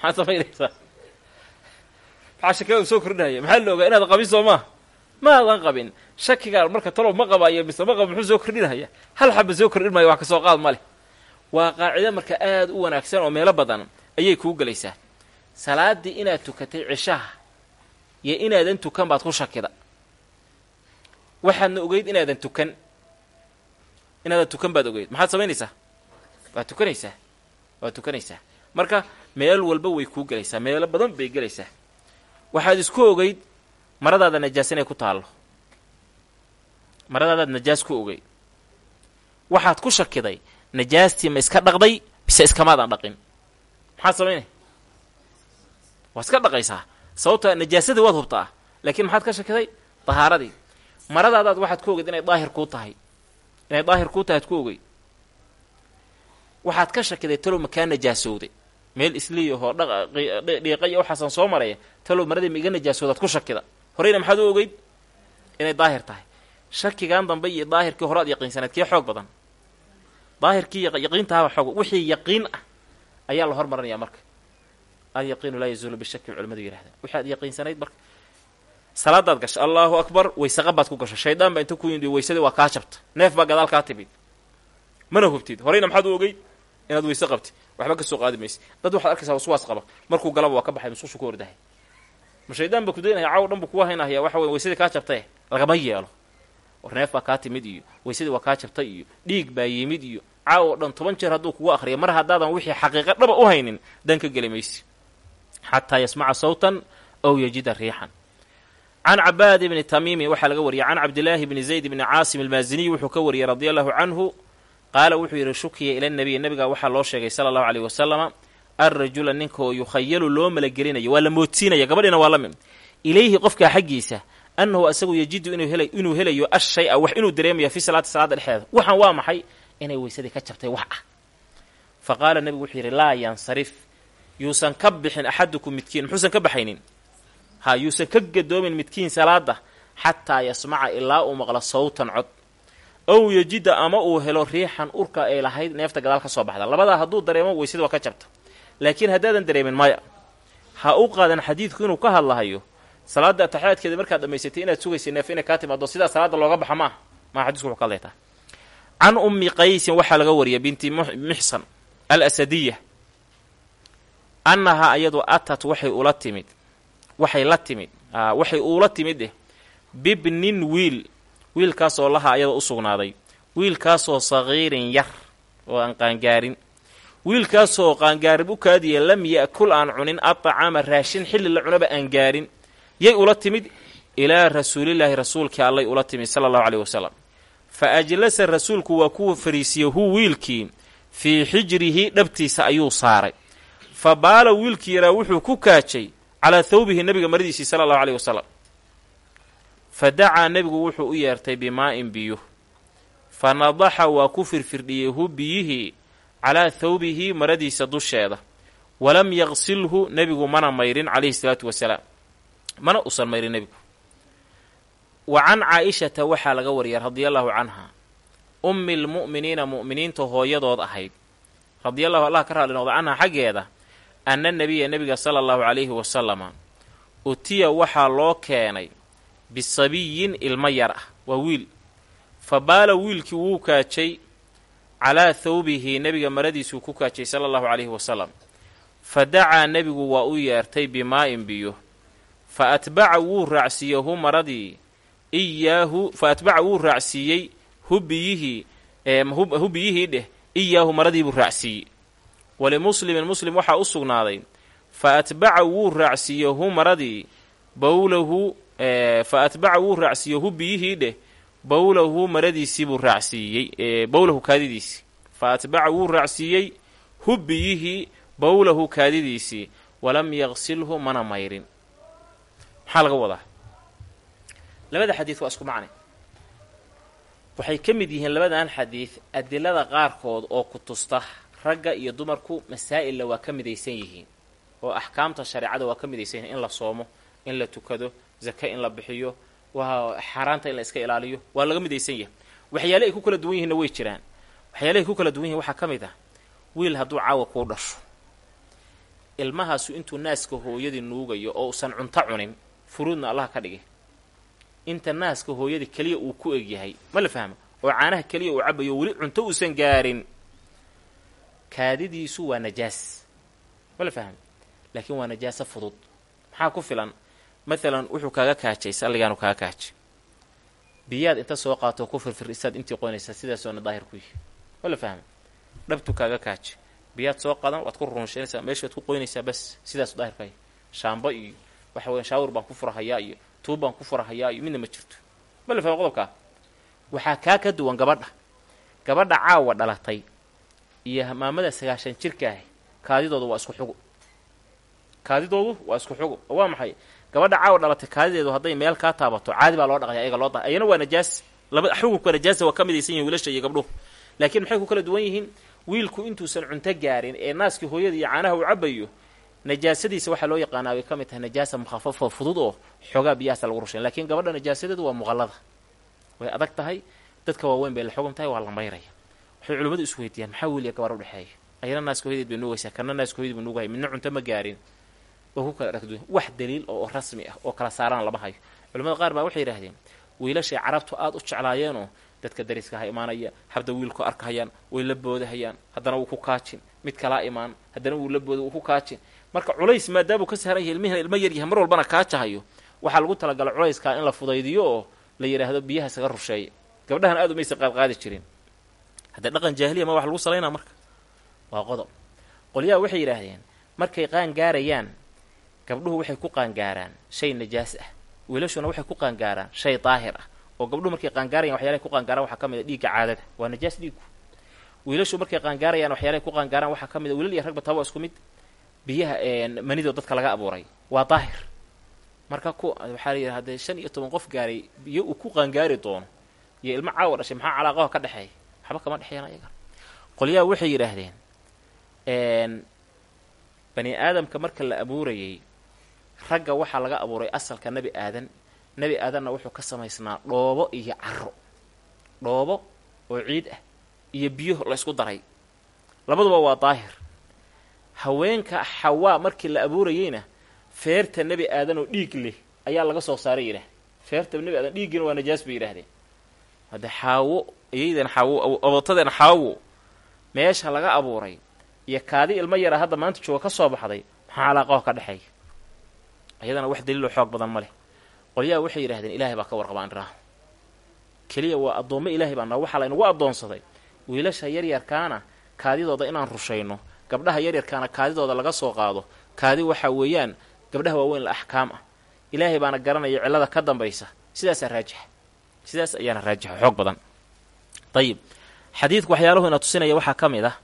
Maxaad samaynaysaa maxaa shakiyada soo kordhahaya maxaa la ogaa inaad qabin soo maa maadan qabin. Shakigaa marka talow ma qabaayo mise ma qaba muxuu soo kordhinahaya hal xaba soo kordhin maayo wax ka soo qaad ma leh. Waa qaacida marka aada u wanaagsan oo meelo badan ayay kuu gelaysaa. Salaaddii inaad tukatay cishaha iyo inaadan tukan baad ku shakida. Waxaadna ogeyd inaadan tukan inaadan tukan baad ogeyd. Maxaad samaynaysaa? Waad tukanaysaa? Waad tukanaysaa. Marka meel walba way kuu gelaysaa. Meelo badan bay gelaysaa. Waxaad isku ogeyd maradaada najaas inay ku taallo. Maradaadaad najaas ku ogeyd. Waxaad ku shakiday najaastii ma iska dhaqday mise iskamaadan dhaqin. Maxaad samaynay waad iska dhaqaysaa. Sababta najaasadii waad hubtaa laakiin maxaad ka shakiday? Dahaaradii maradaadaad waxaad ku ogeyd inay daahir kuu tahay inay daahir kuu tahay ad ku ogeyd waxaad ka shakiday talow makaa najaasowday. Meel isliiyahoo dhiiqa iyo waxaasan soo maraya talow maradii ma iga najaasoodaad ku shakida. Horeyna maxaad u ogeyd? Inay daahir tahay. Shakigan dambe iyo daahirkii hore ad yaqiinsaneed kee xoog badan. Daahirkii yaqiintaaba xoog. Wixii yaqiin ah ayaa la hormarinayaa marka. Alyaqiinu laa yazuulu bishaki culimadu yidhahdaan wixi ad yaqiinsanayd marka salaadaad gasha allaahu akbar. Weysaqa baad ku gasho shaydaan baa inta ku yimid weysadii waa kaa jabta neef baa gadaal kaa timid. Mana hubtid. Horeyna maxaad u ogeyd inaad weyse qabtid? Waxba ka soo qaadi maysa dad waxaad arkaysaa waswaas qaba. Markuu galaba waa ka baxay musushu ka ordahay ma shaydaan ba kudaynaya caaw dhan bu kuwa haynahaya waxa wey weysadii kaa jabtae lagama yeelo. War neef baa kaa timid iyo weysadii waa kaa jabtay iyo dhiig baa yimid iyo caaw oo dhan toban jeer hadduu kugu akhriya mar haddaadan wixii xaqiiqa dhaba u haynin dan ka geli maysi xataa yasmaca sawtan aw yajida riixan can cabaad bni tamiimi waxaa laga wariyay can cabdilaahi bni zayd bni caasim almaaziniy wuxuu ka wariyey radia allahu canhu qaala wuxuu yidhi shukiya ila nabiy nabigaa waxaa loo sheegay sala allahu aleyh wasalama alrajula ninka oo yukhayalu loo malagelinayo waa la moodsiinaya gabadhiina waa la mid ilayhi qofkaa xaggiisa annahu asagu yajidu inuu helayo ashay-a wax inuu dareemaya fi salaati salaada dhexdeeda. Waxaan waa maxay? Inay weysadii ka jabtay wax ah. Fa qaala nebigu wuxuu yidhi laa yansarif. Yuusan ka bixin axadukum midkiin muxuusan ka baxaynin ha yuusan ka gadoomin midkiin salaada xataa yasmaca ilaa uu maqlo sawtan cod. Ow yejida ama uu helo riixan urka ay lahayd neefta gadaal ka soo baxda. Labadaa hadduu dareemo weysadii waa ka jabta. Laakiin haddaadan dareemin maya. Ha u qaadan xadiidku inuu ka hadlahayo. Salaada ataxyaadkeeda markaad dhamaysatay inaad sugaysay neef inay kaa timaado sidaa salaada looga baxa maaha. Maa xadisku wuxuu ka hadlaytaa can ummi qaysin waxaa laga wariyay binti mixsan al asadiya annahaa ayadu atat waxay ula timid waxay la timid waxay uula timid eh bibnin wiil wiilkaasoo lahaa ayada u sugnaaday. Wiilkaasoo sagiirin yar oo aan qaangaarin. Wiilkaasoo qaangaarib u kaadiya lam ya'kul aan cunin adacama raashin xilli la cunaba aan gaarin. Yay ula timid? Ilaa rasuulillaahi rasuulkii allay ula timid sala allahu caleyh wasalam fa ajlasa rasuulku waa kuwa fariisiye hu wiilkii fii xijrihi dhabtiisa ayuu saaray. Fa baala wiilkii yaraa wuxuu ku kaajay calaa thawbihi nebiga maradiisii sala allahu caleyh wasalam fa dacaa nebigu wuxuu u yeertay bimaa'in biyo fa nadaxa waa ku firfirdhiyey hu biyihii calaa thawbihi maradiisa dusheeda. Walam yaqsilhu nebigu mana mayrin calayhi salaatu wasalaam. Mana usan mayrin nebigu. Wa can caa-ishata waxaa laga wariyay radiallahu canha ummi lmu'miniina mu'miniinta hooyadood ahayd. Radiallahu allah ka raali noqda canha xaggeeda anna nebiya nebiga sala allahu calayhi wasalama utiya waxaa loo keenay bisabiyin ilmo yar ah waa wiil. Fa baala wiilkii wuu kaajay calaa thawbihi nebiga maradiisuu ku kaajay sala allahu calayhi wasalam fa dacaa nebigu waa u yeertay bimaa'in biyo. Fa atbaca wuu raacsiiyey hu maradii iyaahu fa atbaca wuu raacsiiyey hu biyihii hu biyihii dheh iyaahu maradiibuu raacsiiyey walimuslimin muslim waxaa u sugnaaday fa atbaca wuu raacsiiyey hu maradii bowlahu fa atbaca wuu raacsiiyey hu biyihii dheh bowlahu maradiisiibuu raacsiiyey bowlahu kaadidiisii fa atbaca wuu raacsiiyey hu biyihii bowlahu kaadidiisii walam yaqsilhu mana mayrin maxaa laga wadaa labada xadiid waa isku macne waxay ka mid yihiin labadan xadiid adilada qaarkood oo ku tusta ragga iyo dumarku masaa'illa waa ka midaysan yihiin oo axkaamta shareecada waa ka midaysan yihiin in la soomo in la tukado zake in la bixiyo xaaraanta in la iska ilaaliyo waa laga midaysan yahay. Waxyaale ay ku kala duwan yihiinna way jiraan. Waxyaalahay ku kala duwan yihiin waxaa ka mid ah wiil hadduu caawa kuu dhasho. Ilmahaasu intuu naaska hooyadii nuugayo oo usan cunto cunin furuudna allah ka dhigay. Inta naaska hooyadii keliya uu ku egyahay ma la fahma oo caanaha keliya uu cabayo weli cunto uusan gaarin kaadidiisu waa najaas. Ma la fahma laakiin waa najaaso fudud. Maxaa ku filan? Maalan wuxuu kaaga kaajay salligaanu kaaga kaajay. Biyaad inta soo qaatoo ku firfir isaad intii qoynaysaa sidaasoona daahir ku yihi ma la fahma dhabtu kaaga kaajay. Biyaad soo qadan waad ku runshaynaysaa meeshaad ku qoynaysaa bas sidaasu daahir ka shaamba iyo waxa weya shaawur baan ku furahayaa iyo tuub baan ku furahayaa iyo midna ma jirto. Ma la fahma qodobkaa waxaa kaa ka duwan gabadha. Gabadha caawa dhalatay iyo maamada sagaashan jirkaahi kaadidoodu waa isku xugu. Kaadidoodu waa isku xugu. Waa maxay? Gabadha caawa dhalatay kaadideedu hadday meel kaa taabato caadi baa loo dhaqaya ayaga loo da ayana waa najaas. Laba xukunka najaasa waa ka midaysan yihiin wiilasha iyo gabdhuhu laakiin maxay ku kala duwan yihiin? Wiilku intuusan cunto gaarin ee naaskii hooyada iyo caanaha uu cabayo najaasadiisa waxaa loo yaqaanaa way ka mid tahay najaasa mukhafafo fudud oo xoogaa biyahaasa lagu rushayn lakiin gabadha najaasadeedu waa muqallada. Way adag tahay. Dadka waaweyn bay la xugum tahay waa la mayraya waxay culimmadu is weydiiyaan. Maxaa wiiliya gabar udhexeeya ayana naaska hoyadeed bay nuugaysaa kana naaska hoyaded bay nuugahay midna cunto ma gaarin. Oo ku kala dhagduwan wax daliil oo rasmi ah oo kala saarana lama hayo. Culimmada qaar baa waxay yidhaahdeen wiilashay carabtu aada u jeclaayeenoo dadka dariska ha imaanaya habda wiilku arkahayaan way la boodahayaan haddana wuu ku kaajin. Mid kalaa imaan haddana wuu la booda wuu ku kaajin. Marka culays maadaamuu ka saaran yahay ilmihina ilmo yaryahay mar walbana kaajahayo waxaa lagu talagala culayskaa in la fudaydiyo oo la yidhaahdo biyaha isaga rusheeya gabdhahan aad umaysa qaadqaadi jirin haddee dhaqan jaahiliya ma wax lagu salaynaa marka. Waa qodob. Qolyaha waxay yidhaahdeen markay qaan gaarayaan gabdhuhu waxay ku qaangaaraan shay najaas ah. Wiilashuna waxay ku qaangaaraan shay daahir ah. Oo gabdhuhu markay qaangaarayan waxyalahay ku qaangaaraan waxaa ka mid a dhiigga caadada. Waa najaas dhiigku wiilashu markay qaangaarayaan waxyaalahay ku qaangaaraan waxaa ka mid a wiilal iyo ragba taba isku mid. Biyaha manidoo dadka laga abuuray waa daahir. Marka ku waxaa la yidhaha hadee shan iyo toban qof gaaray biyo uu ku qaangaari doono. Iyo ilmo caawa dhashay maxaa calaaqaha ka dhexeeya waxba kama dhexeeyaan ayaga qolyaha waxay yidhaahdeen bani aadamka marka la abuurayay ragga waxaa laga abuuray asalka nebi aadan. Nebi aadanna wuxuu ka samaysnaa dhoobo iyo caro dhoobo oo ciid ah iyo biyo la ysku daray. Labaduba waa daahir. Haweenka xawaa markii la abuurayeyna feerta nebi aadan oo dhiig leh ayaa laga soo saaray yidhahdeen feerta nebi aadan dhiiggiina waa najaas bay yidhahdeen hadde xaawo iyaydan xaawo abootadeena xaawo. Meesha laga abuuray iyo kaadi ilmo yara hadda maanta jooga ka soo baxday maxaa calaaqaho ka dhexeeya ayadana wax daliiloo xoog badan ma leh. Qolyaha waxay yidhahdeen ilaahay baa ka warqabaan dhiraah keliya waa addoommo ilaahay baa waxaa laynagu addoonsaday. Wiilasha yaryarkaana kaadidooda inaan rushayno. Gabdhaha yaryarkaana kaadidooda laga soo qaado. Kaadi waxaa weeyaan gabdhaha waaweyn la axkaam ah. Ilaahay baana garanaya cillada ka dambaysa. Sidaasaa raajixa sidaas ayaana raajixa xoog badan. Ayib xadiidku waxyaaluhu ina tusinaya waxaa ka mid ah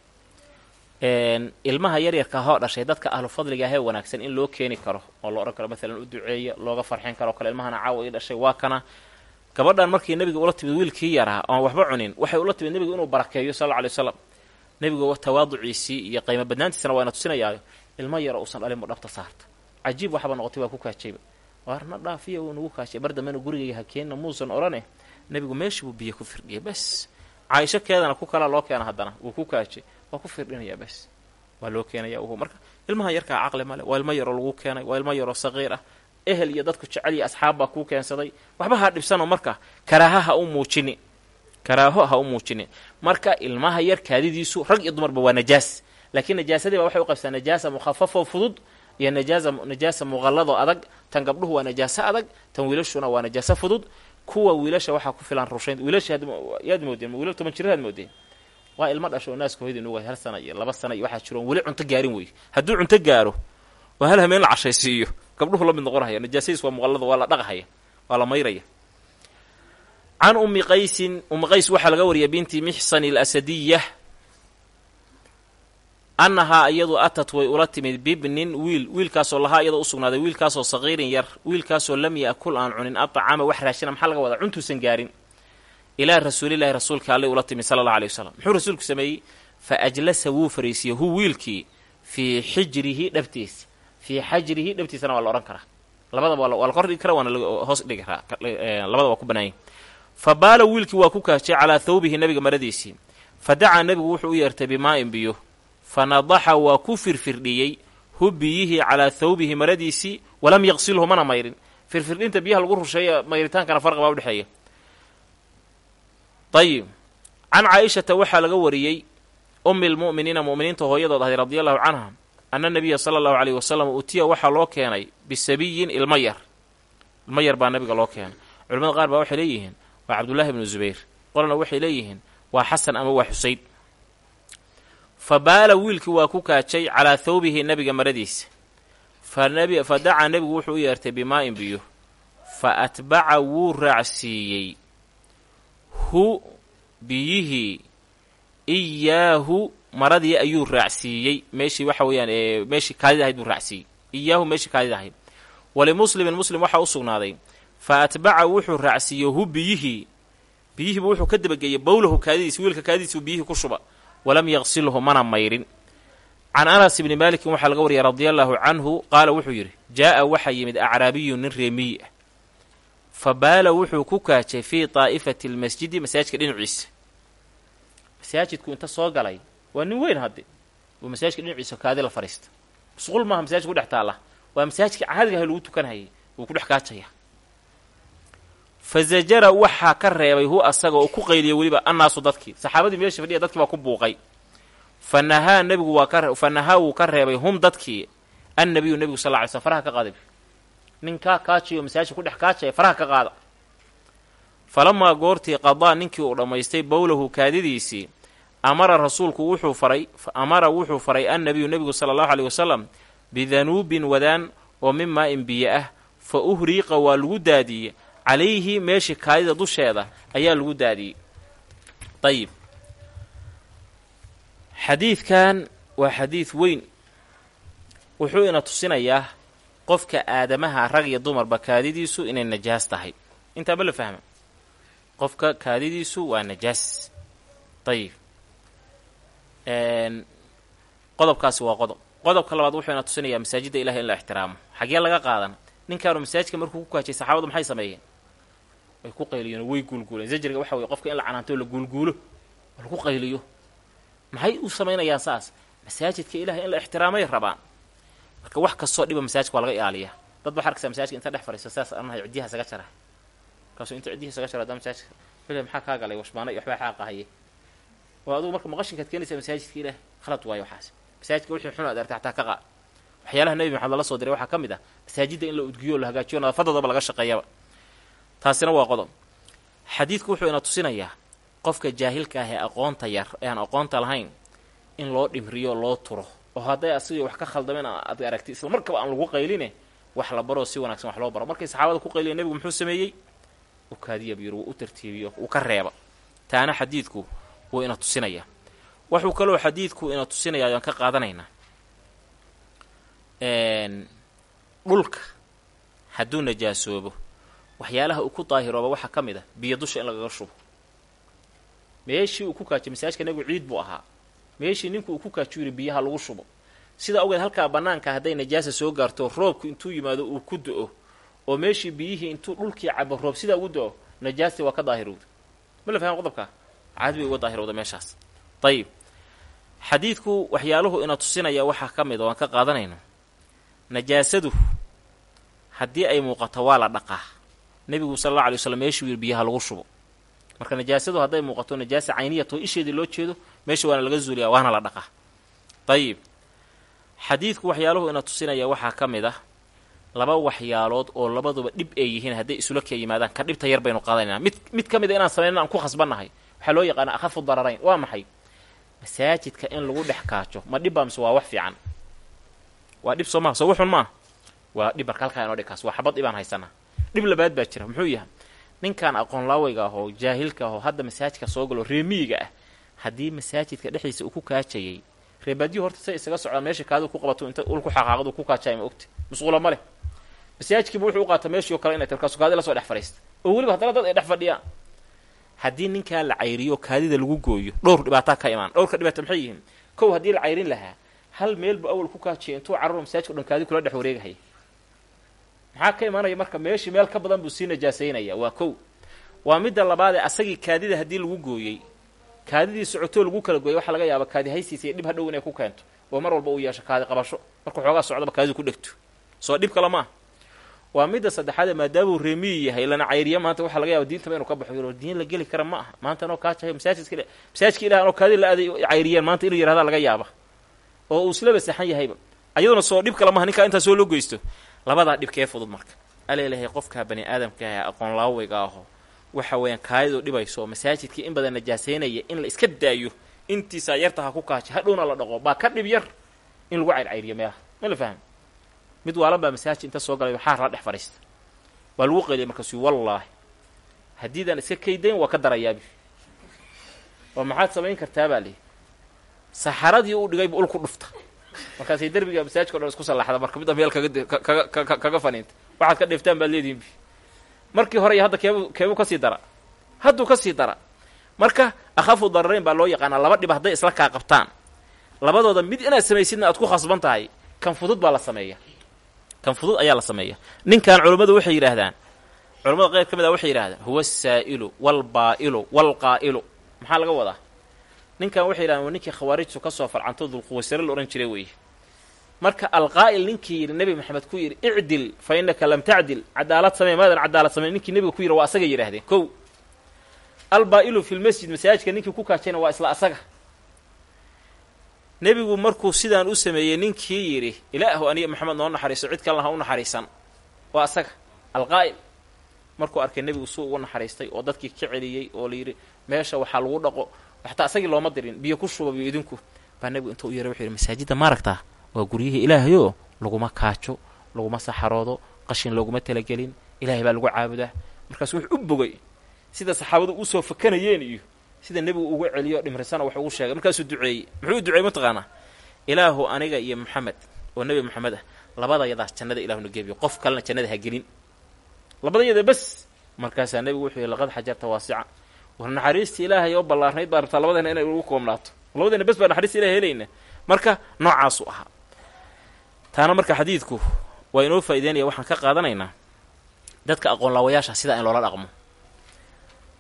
ilmaha yaryarka hoo dhashay dadka ahlu fadliga ahee wanaagsan in loo keeni karo oo la odhan karo maalan u duceeya looga farxin karo kale ilmahana caawa ii dhashay waa kana. Gabadhan markii nebiga ula timid wiilkii yaraa oon waxba cunin waxay ula timid nebiga inuu barakeeyo sal alay waslam nebiga tawaaduciisii iyo qiimo badnaantiisana waa ina tusinayaayo ilmo yaro uusan dhalinbu dhabta saarta. Cajiib waxba noqotay waa ku kaajayba waarna dhaafiya wuu nagu kaajay mar dambena gurigayga hakeenna muusan odhane nebigu meeshii buu biyo ku firdhiyay bas caaisho keedana ku kalaa loo keena haddana wuu ku kaajay waa ku firdhinayaa bas waa loo keenaya marka ilmaha yarkaa caqli male waa ilmo yaroo lagu keenay waa ilmo yaroo saqiir ah. Ehel iyo dadku jecel iyo asxaab baa kuu keensaday. Waxba ha dhibsano marka karaaha ha u muujini. Karaaho ha u muujini. Marka ilmaha yar kaadidiisu rag iyo dumarba waa najaas. Laakiin najaasadii baa waxay u qabsaa najaasa mukhafafo fudud iyo najaasa najaasa muqallado adag tan gabdhuhu waa najaaso adag tan wiilashuna waa najaaso fudud kuwa wiilasha waxaa ku filan rushayn wiilasha moodeen wiilal toban jiraad moodeen. Waa ilmo dhasho naaska hoyda nuugay hal sana iyo laba sana iyo waxaa jiroon weli cunto gaarin wey hadduu cunto gaaro waa hal hameen la cashaysiiyo. Gabdhuhu la mid noqonhaya waa muqallada waa la dhaqahaya waa la mayraya. Can ummi qaysin ummi qays waxaa laga wariyay binti mixsan alasadiya annahaa iyadu atat way ula timid bibnin wiil wiilkaasoo lahaa iyadoo usugnaaday wiilkaasoo saqiirin yar wiilkaasoo lam ya'kul aan cunin atacama wax raashina maxaa laga wadaa cuntuusan gaarin. Ilaa rasuulillahi rasuulka allay ula timid sala allahu alay wasalam muxuu rasuulku sameeyey? Fa ajlasa wuu fariisiyey hu wiilkii fii xijrihi dhabtiisa fii xajrihi dhabtiisana waa la odhan karaa. Labadaba waa la kor dhigi kara waana hoos dhigi karaa labada waa ku banaanya fa baala wiilkii waa ku kaajay calaa thawbihi nabiga maradiisii. Fa dacaa nebigu wuxuu u yeertay bimaa'in biyo fa nadaxa waa ku firfirdhiyey hu biyihii calaa thawbihi maradiisii walam yaqsilhu mana mayrin. Firfirdhinta biyaha lagu rusheeya mayritaankana farqi baa udhexeeya ayib can caaishata waxaa laga wariyey ummi lmu'miniina mu'miniinta hooyadood ahay radia allahu canha ana nabiya sala allahu caleyhi wasalam utiya waxaa loo keenay bisabiyin ilma yar. Ilma yar baa nabiga loo keenay. Culamada qaar baa waxay leeyihiin waa cabdullaahi ibnu zubayr. Qolna waxay leeyihiin waa xasan ama waa xuseyn fa baala wiilkii waa ku kaajay calaa thawbihi nebiga maradiisa. Fa dacaa nebigu wuxuu u yeertay bimaa'in biyo. Fa atbaca wuu raacsiiyey. Hu biyihii iyaahu maradii ayuu raacsiiyey. Meeshii waxa weeyaan ee meeshii kaadida ahayd buu raacsiiyey. Iyaahu meeshii kaadida ahayd. Walimuslimin muslim waxaa u sugnaaday. Fa atbaca wuxuu raacsiiyey hu biyihii biyihiibu wuxuu ka dabageeyey bowlahu kaadidiisi wiilka kaadidiisuu biyihii ku shuba walam yaqsilhu mana mayrin. Can anas ibni maalikin waxaa laga wariyay radia allaahu canhu qaala wuxuu yidhi jaa'a waxaa yimid acraabiyun nin reemiyi ah. Fa baala wuxuu ku kaajay fii daa'ifati lmasjidi masaajidka dhinaciisa. Masaajidku inta soo galay waa nin weyn hadde uu masaajidka dhinaciisa kaadi la fadhiista musqul maaha masaajidka ku dhex taalla. Waa masaajidka caadiga ah lagu tukanhayay wuu ku dhex kaajaya fa zajara waxaa ka reebay hu asaga oo ku qayliya weliba annaasu dadkii saxaabadii meesha fadhiya dadkii baa ku buuqay. Fa nahaa waa ka fa nahaa wuu ka reebay hum dadkii annabiyu nebigu sal lla ly slm faraha ka qaadib ninkaa kaajayo masaajidka ku dhex kaajaya faraha ka qaada. Falamaa goortii qadaa ninkii uu dhammaystay bowlahu kaadidiisii amara rasuulku wuxuu faray amara wuxuu faray annabiyu nebigu sala allahu aleyh wasalam bidanuubin wadaan oo min maa-in biyo ah fa uhriiqa waa lagu daadiyey calayhi meeshii kaadida dusheeda ayaa lagu daadiyey. Ayib xadiidkan waa xadiid weyn. Wuxuu ina tusinayaa qofka aadamaha rag iyo dumarba kaadidiisu inay najaas tahay. Intaaba la fahma qofka kaadidiisu waa najaas. Ayib qodobkaasi waa qodob. Qodobka labaad wuxuu ina tusinayaa masaajidda ilahi in la ixtiraamo. Xagee laga qaadan? Ninkaanu masaajidka markuu ku kaajay saxaabadu maxay sameeyeen way ku qayliyeen way guulguuleen. Zajriga waxa weye qofka in la canaanto la guulguulo oo lagu qayliyo. Maxay u samaynayaan saas? Masaajidka ilahay in la ixtiraamay rabaan. Marka wax kastoo dhiba masaajidka waa laga ilaaliyaa. Dad ba arkaysaa masaajidka inta dhex fadhiisto saas anahay ciddiyaha isaga jara. Markaasuu inta ciddihi isaga jara hadaa masaajidka wili maxaa kaa galay? Washbaana iyo waxbaa xaaqahaye oo adugu marka maqashinkaad keenaysaa masaajidka ilaah khalad waayo waxaas. Masaajidka wixii xun aad arta xataa ka qaad. Waxyaalaha nebi maxamed lala soo diray waxaa ka mid ah masaajidda in la udgiyo la hagaajiyo nadaafaddoodaba laga shaqeeyaba taasina waa qodob. Xadiidku wuxuu ina tusinayaa qofka jaahilka ah ee aqoonta yar ee aqoonta lahayn in loo dhimriyo loo turo. Oo hadday asigii wax ka khaldameen aad aragti isla markaba aan lagu qayline wax la baroo si wanaagsan wax loo baro. Markay saxaabada ku qayliya nebigu muxuu sameeyey? U kaadiya biyur wuu u tartiibiyo uu ka reeba. Taana xadiidku wuu ina tusinayaa. Wuxuu kaloo xadiidku ina tusinayaa ayaan ka qaadanaynaa dhulka hadduu najaasoobo waxyaalaha uu ku daahirooba waxaa ka mid ah biyo dusha in lagaga shubo. Meeshii uu ku kaajiyo masaajidka nebigu ciid buu ahaa. Meeshii ninku uu ku kaajiyo yiri biyaha lagu shubo. Sidaa ogeed halkaa bannaanka hadday najaasa soo gaarto roobku intuu yimaado uu ku do-o. Oo meeshii biyihii intuu dhulkii cabo roob sidaa ugu do-o najaastii waa ka daahirowda. Ma la faham qodobkaa? Caadi bay uga daahirowda meeshaas. Ayib xadiidku waxyaaluhu ina tusinaya waxaa ka mid oo aan ka qaadanayno. Najaasadu haddii ay muuqato waa la dhaqaa nebigu sala alla alay waslam meeshuu yidhi biyaha lagu shubo. Marka najaasadu hadday muuqato najaasa cayniyatoo isheedii loo jeedo meesha waana laga zuuliyaa waana la dhaqaa. Dayib xadiidku waxyaaluhu ina tusinaya waxaa ka mid ah laba waxyaalood oo labaduba dhib ay yihiin hadday isula ka yimaadaan ka dhibta yar baynu qaadanaynaa. Mid mid ka mid a inaan samaynan aan ku khasbannahay. Waxaa loo yaqaana akhafu dararayn waa maxay? Masaajidka in lagu dhex kaajo ma dhibbaa mise waa wax fiican? Waa dhib soo maha soo wuxun maaha waa dhib marka halkaa inoo dhigkaas waa xabad dhibaan haysanaa dhib labaad baa jira. Muxuu yahay? Ninkan aqoon laawayga ahoo jaahilka ahoo hadda masaajidka soo galo reemiyiga ah haddii masaajidka dhexdiisa uu ku kaajayay reebaadiyu horta say isaga socdaan meesha kaadu ku qabato inta ulku xaqaaqadu ku kaajaya ma ogta musquula ma leh. Masaajidkiiba wuxuu u qaata meeshii o kale inay tarkaasu kaadi la soo dhex fadhiista oo weliba haddana dad ay dhex fadhiyaan. Haddii ninkaa la cayriyo kaadida lagu gooyo dhowr dhibaataa ka imaan. Dhowrka dhibaata maxay yihiin? Kow haddii la cayrin lahaa hal meel buu awal ku kaajiyay intuu cararo masaajidka o dhan kaadi kula dhex wareegahaya maxaa ka imaanaya marka meeshii meel ka badan buu sii najaasaynaya. Waa kow. Waa midda labaad asagii kaadida haddii lagu gooyey. Kaadidii socotoo lagu kala gooyay waxaa laga yaaba kaadi haysiisa dhib hadhow inay ku keento. Oo mar walba uu yeesho kaadi qabasho. Markuu xoogaa socdaba kaadidu ku dhegto. Soo dhib kale maaha waa midda saddexaade maadaamuu reemiyi yahay lana cayriya maanta waxaa laga yaaba diintaba inuu ka baxo. Diin la geli kara ma aha. Maanta anoo kaajahay masaajidka masaajidka ilaah anoo kaadi la aaday cayriyeen maanta inuu yihahda laga yaaba oo uu islaba saxan yahayba. Ayaduna soo dhib kale maaha ninkaa intaa soo loo geysto labadaa dhibkee fudud marka. Aleelahay qofkaa bani aadamka ah aqoon laawayga aho waxa weeyaan kaadiduu dhibayso masaajidkii in badan najaasaynaya in la iska daayo intiisaa yarta ha ku kaaja hadhowna la dhaqo baa ka dhib yar in lagu cayrcayriyo meelaha. Ma la faham mid waalan baa masaajid inta soo galay xaar la dhex fadhiista. Waa lagu qeyliyay markaasuu wallaahi haddiidaan iska kaydayn waa ka darayaabi. Oo maxaad samayn kartaa baa lihi saxaradii uu dhigayba ul ku dhufta markaasay derbiga masaajidka o dhan isku sallaxda marka midda meel kaga kaga faniinta waxaad ka dheeftaan baad leedihin markii hore iyo hadda keebu keebuu ka sii dara. Hadduu ka sii dara marka akhafu dararayn baa loo yaqaanaa laba dhib hadday isla kaa qabtaan. Labadooda mid inaad samaysidna aad ku khasban tahay kan fudud baa la sameeya kan fudud ayaa la sameeya ninkan culummadu waxay yidhaahdaan culamada qeyb ka mid a waxay yidhahdaan huwa asaa'ilu waalbaa'ilu waalqaa'ilu maxaa laga wadaa ninkan waxay yidhahdaan waa ninkii khawaarijtu ka soo farcanto dulquwaysare la odhan jiray weeye. Marka alqaa'il ninkii yidhi nebi maxamed ku yidhi icdil fa innaka lam tacdil. Cadaalad samey maadan cadaalad samey ninkii nebiga ku yidhi waa asagay yidhahdeen kow albaa'ilu fi lmasjid masaajidka ninkii ku kaajayna waa isla asaga. Nebigu markuu sidaan u sameeyey ninkii yidhi ilaahu aniga maxamed noo naxariiso cid kalena ha u naxariisan. Waa asaga. Alqaa'il markuu arkay nebigu suu ugu naxariistay oo dadkii ka celiyey oo layidhi meesha waxaa lagu dhaqo xataa asagii looma dirin biyo ku shuba biyo idinku. Baa nebigu intuu u yeeray wuxuu yidhi masaajidda ma aragtaa waa guryihii ilaahayoo laguma kaajo laguma saxaroodo qashin looguma talagelin ilaahay baa lagu caabudaa. Markaasu wuxuu u bogay sida saxaabadu u soo fakanayeen iyo sida nebigu ugu celiyo dhimrisana wax ugu sheegay. Markaasuu duceeyey. Muxuu u duceeyey mataqaanaa? Ilaahu aniga iyo maxamed oo nebi maxamed ah labadayadaas jannada ilahuna geebiyo qof kalena jannada ha gelin. Labadayada bes markaasaa nebigu wuxuu yihi laqad xajarta waasica war naxariista ilaahay oo ballaarnayd baa rabtaa labadeena inay ugu koobnaato. Labadeena bes baa naxariista ilahay helayna marka noocaasuu ahaa. Taana marka xadiidku waa inoo faa'ideynaya waxaan ka qaadanaynaa dadka aqoon laawayaasha sidaa in loola dhaqmo.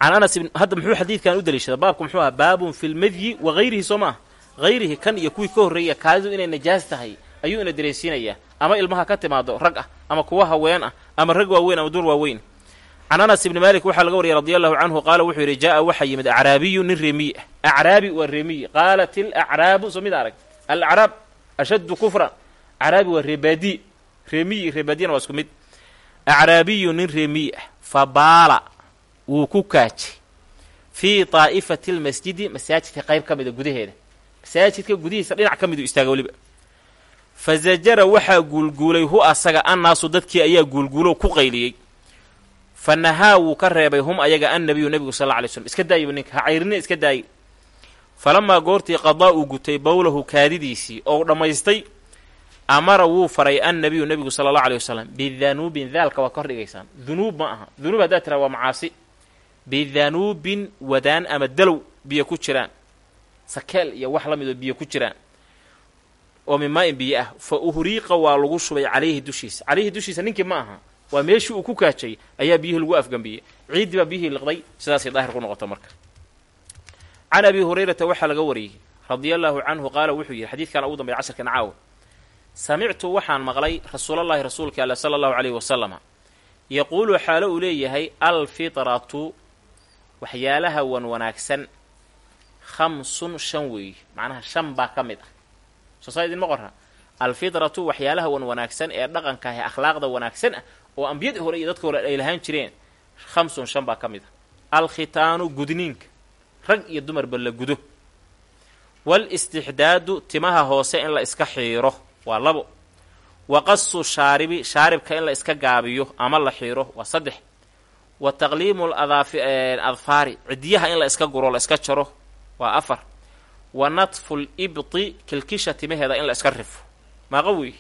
Can anas ibn hadda muxuu xadiidkan u daliishada? Baabku muxuu ahaa baabun fi lmadyi wa hayrihi soo maaha hayrihi kan iyo kuwii ka horreeya kaadidu inay najaas tahay ayuu ina dareensiinayaa ama ilmaha ka timaado rag ah ama kuwa haween ah ama rag waaweyn ama dur waaweyn can anas ibni maalik waxaa laga wariyay radi allahu canhu qaala wuxuu yidhi jaa waxaa yimid acraabiyu nin reemiyi ah. Acraabi waa reemiyi qaalat ilacraabu soo mid arag alacraab ashaddu kufran acraabi waa reebaadiy reemiyi reebaadiyana waa isku mid. Acraabiyu nin reemiyi ah fa baala wuu ku kaajay. Fii daa'ifati lmasjidi masaajidka qayb ka mida gudaheeda. Masaajidka gudihiisa dhinac ka miduu istaaga weliba. Fa waxaa guulguulay hu asaga annaasu dadkii ayaa guulguulo ku qayliyey fa nahaa wuu ka reebay hum ayaga annabiyu nebigu sal alla alay slm iska daayibu ninka ha cayrina iska daayi falamaa goortii qadaa uu gutay bowlahu kaadidiisii oo dhammaystay amara wuu faray annabiyu nebigu sala allahu alay wasalam bidanuubin daalka waa ka hor dhigaysaan dunuub ma aha. Dunuub haddaad tiraa waa macaasi. Bidanuubin wadaan ama dalow biyo ku jiraan. Sakeel iyo wax la midoo biyo ku jiraan. Oo min maa-in biyo ah. Fa uhriiqa waa lagu shubay calayhi dushiisa. Calayhi dushiisa ninkii ma aha waa meeshii uu ku kaajay ayaa biyihii lagu afgambiyey. Ciiddii baa biyihii liqday sidaasay daahir ku noqota marka. Can abi hurayrata waxaa laga wariyey radia allaahu canhu qaala wuxuu yidhi xadiidkan ugu dambaya casharkan caawa samictu waxaan maqlay rasuulallaahi rasuulka alle sala allahu caleyhi wasalama yaquulu xaalo uu leeyahay alfitratu waxyaalaha wan wanaagsan khamsun shan weeye macnaha shan baa ka mid ah. Soo saa idinma qorra. Alfitratu waxyaalaha wan wanaagsan ee dhaqanka ah ee akhlaaqda wanaagsan ah oo ambiyadii hore iyo dadka hore ay lahaan jireen khamsun shan baa ka mid ah. Alkhitaanu gudniinka rag iyo dumarba la gudo. Waalistixdaadu timaha hoose in la iska xiiro waa labo. Wa qasu shaaribi shaaribka in la iska gaabiyo ama la xiiro waa saddex. Wa taqliimu ladfaari ciddiyaha in la iska guro la iska jaro waa afar. Wa natfu libti kilkisha timaheeda in la iska rifo. Maaqa wey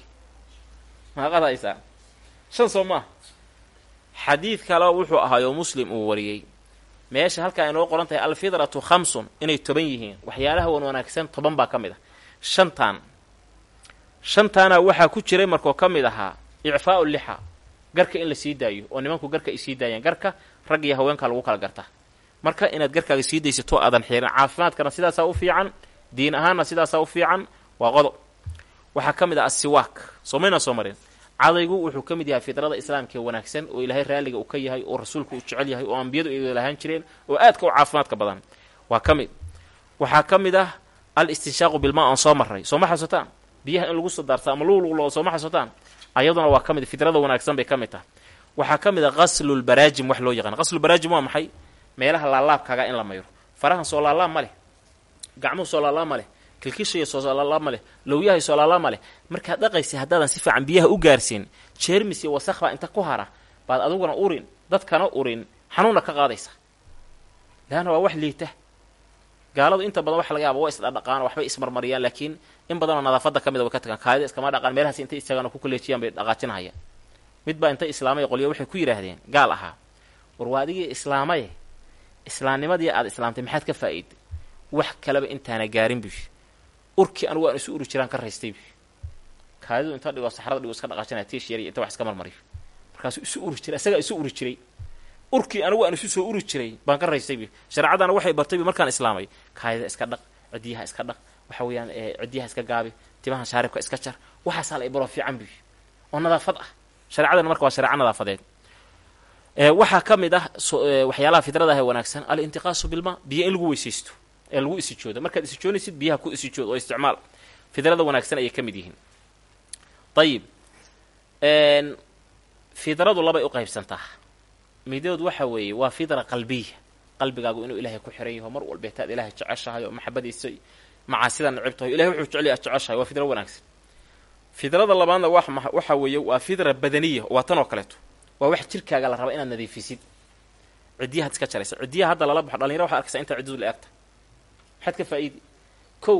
maaqadaysaa shan soo maaha xadiid kale wuxuu ahaayoo muslim uu wariyey. Meesha halkaa inoo qoran tahay alfidratu khamsun inay toban yihiin. Waxyaalaha wan wanaagsan toban baa ka mid ah. Shantaan shantaana waxaa ku jiray markoo ka mid ahaa icfaa'u lixa garka in la sii daayo oo nimanku garka ay sii daayaan. Garka rag iyo haweenkaa lagu kala gartaa. Marka inaad garkaaga sii daysato aadan xiirin caafimaadkana sidaasaa u fiican diin ahaanna sidaasaa u fiican waa qodob. Waxaa ka mid ah asiwaak soomayna soo marin cadaygu wuxuu ka mid yahay fidrada islaamka wanaagsan oo ilaahay raalliga uu ka yahay oo rasuulku uu jecel yahay oo ambiyadu ay lahaan jireen oo aadka u caafimaadka badan. Waa ka mid. Waxaa ka mid ah al istinshaaqu bilmaa aan soo marray. Sooma xasuutaan? Biyaha in lagu soo daarta ama luuluqlo sooma xasuutaan? Ayaduna waa ka mid. Fidrada wanaagsan bay ka mid tahay. Waxaa ka mid ah qaslulbaraajim wax loo yaqaan. Qaslulbaraajim waa maxay? Meelaha laalaabkaaga in la mayro. Farahan soo laalaab ma leh. Gacmuhu soo laalaab ma leh kilkishaya soo laalaab ma leh lowyahay soo laalaab ma leh. Markaad dhaqaysa haddaadan si fiican biyaha u gaarsiin jeermis iyo wasakh baa inta ku hara baad adiguna urin dadkana urin xanuunna ka qaadaysa. Leanna waa wax liita. Gaaladu inta badan waxa laga yaaba waa isdhadhaqaan waxbay ismarmariyaan laakiin in badanoo nadaafadda ka mida way ka tagaan. Kaadida iskama dhaqaan meelahaas intay istagaan oo ku kaleejiyaan bay dhaqaajinahayaan. Mid baa inta islaamay qolyo waxay ku yidhaahdeen gaal ahaa. War waa adigii islaamaye islaamnimadii aad islaamtay maxaad ka faa'iiday wax kaleba intaana gaarin buy urkii anugu aan isu uri jiraan ka raystay. Kaadidu inta dhigo saxrada dhigo iska dhaqaajinaya tiish yar iyo inta wax iska marmariyo markaasuu isu uri jiray isagaa isu uri jiray. Urkii anigu aan isu soo uri jiray baan ka raystay. Buy shareecadana waxay bartay buy markaan islaamay. Kaadida iska dhaq ciddiyaha iska dhaq waxa weeyaan ciddiyaha iska gaabi timaha shaaribka iska jar. Waxaasaa la ibaroo fiican buy oo nadaafad ah. Shareecadana marka waa shareeco nadaafadeed. Waxaa ka mid ah waxyaalaha fidrada ah ee wanaagsan alintiqaasu bilmaa biyo in lagu weysaysto ee lagu isijoodo markaad isijoonaysid biyaha ku isijood oo isticmaal. Fidrada wanaagsan ayay ka mid yihiin. Ayib fidradu labay u qaybsantaa midood waxa weeye waa fidra qalbiya qalbigaagu inuu ilaahay ku xiran yaho mar walbeetaad ilaahay jeceshahay oo maxabadiisa macaasida necib tahay ilahay wuxuu jecel aad jeceshahay. Waa fidra wanaagsan. Fidrada labaadna waxa weeye waa fidra badaniya waa tan oo kaleeto. Waa wax jirkaaga la raba inaad nadiifisid. Ciddiyahaad iska jaraysa. Ciddiyaha hadda lala baxo dhalinyara waxad arkaysaa intaa ciddidu la egta maxaad ka faa'iidi kow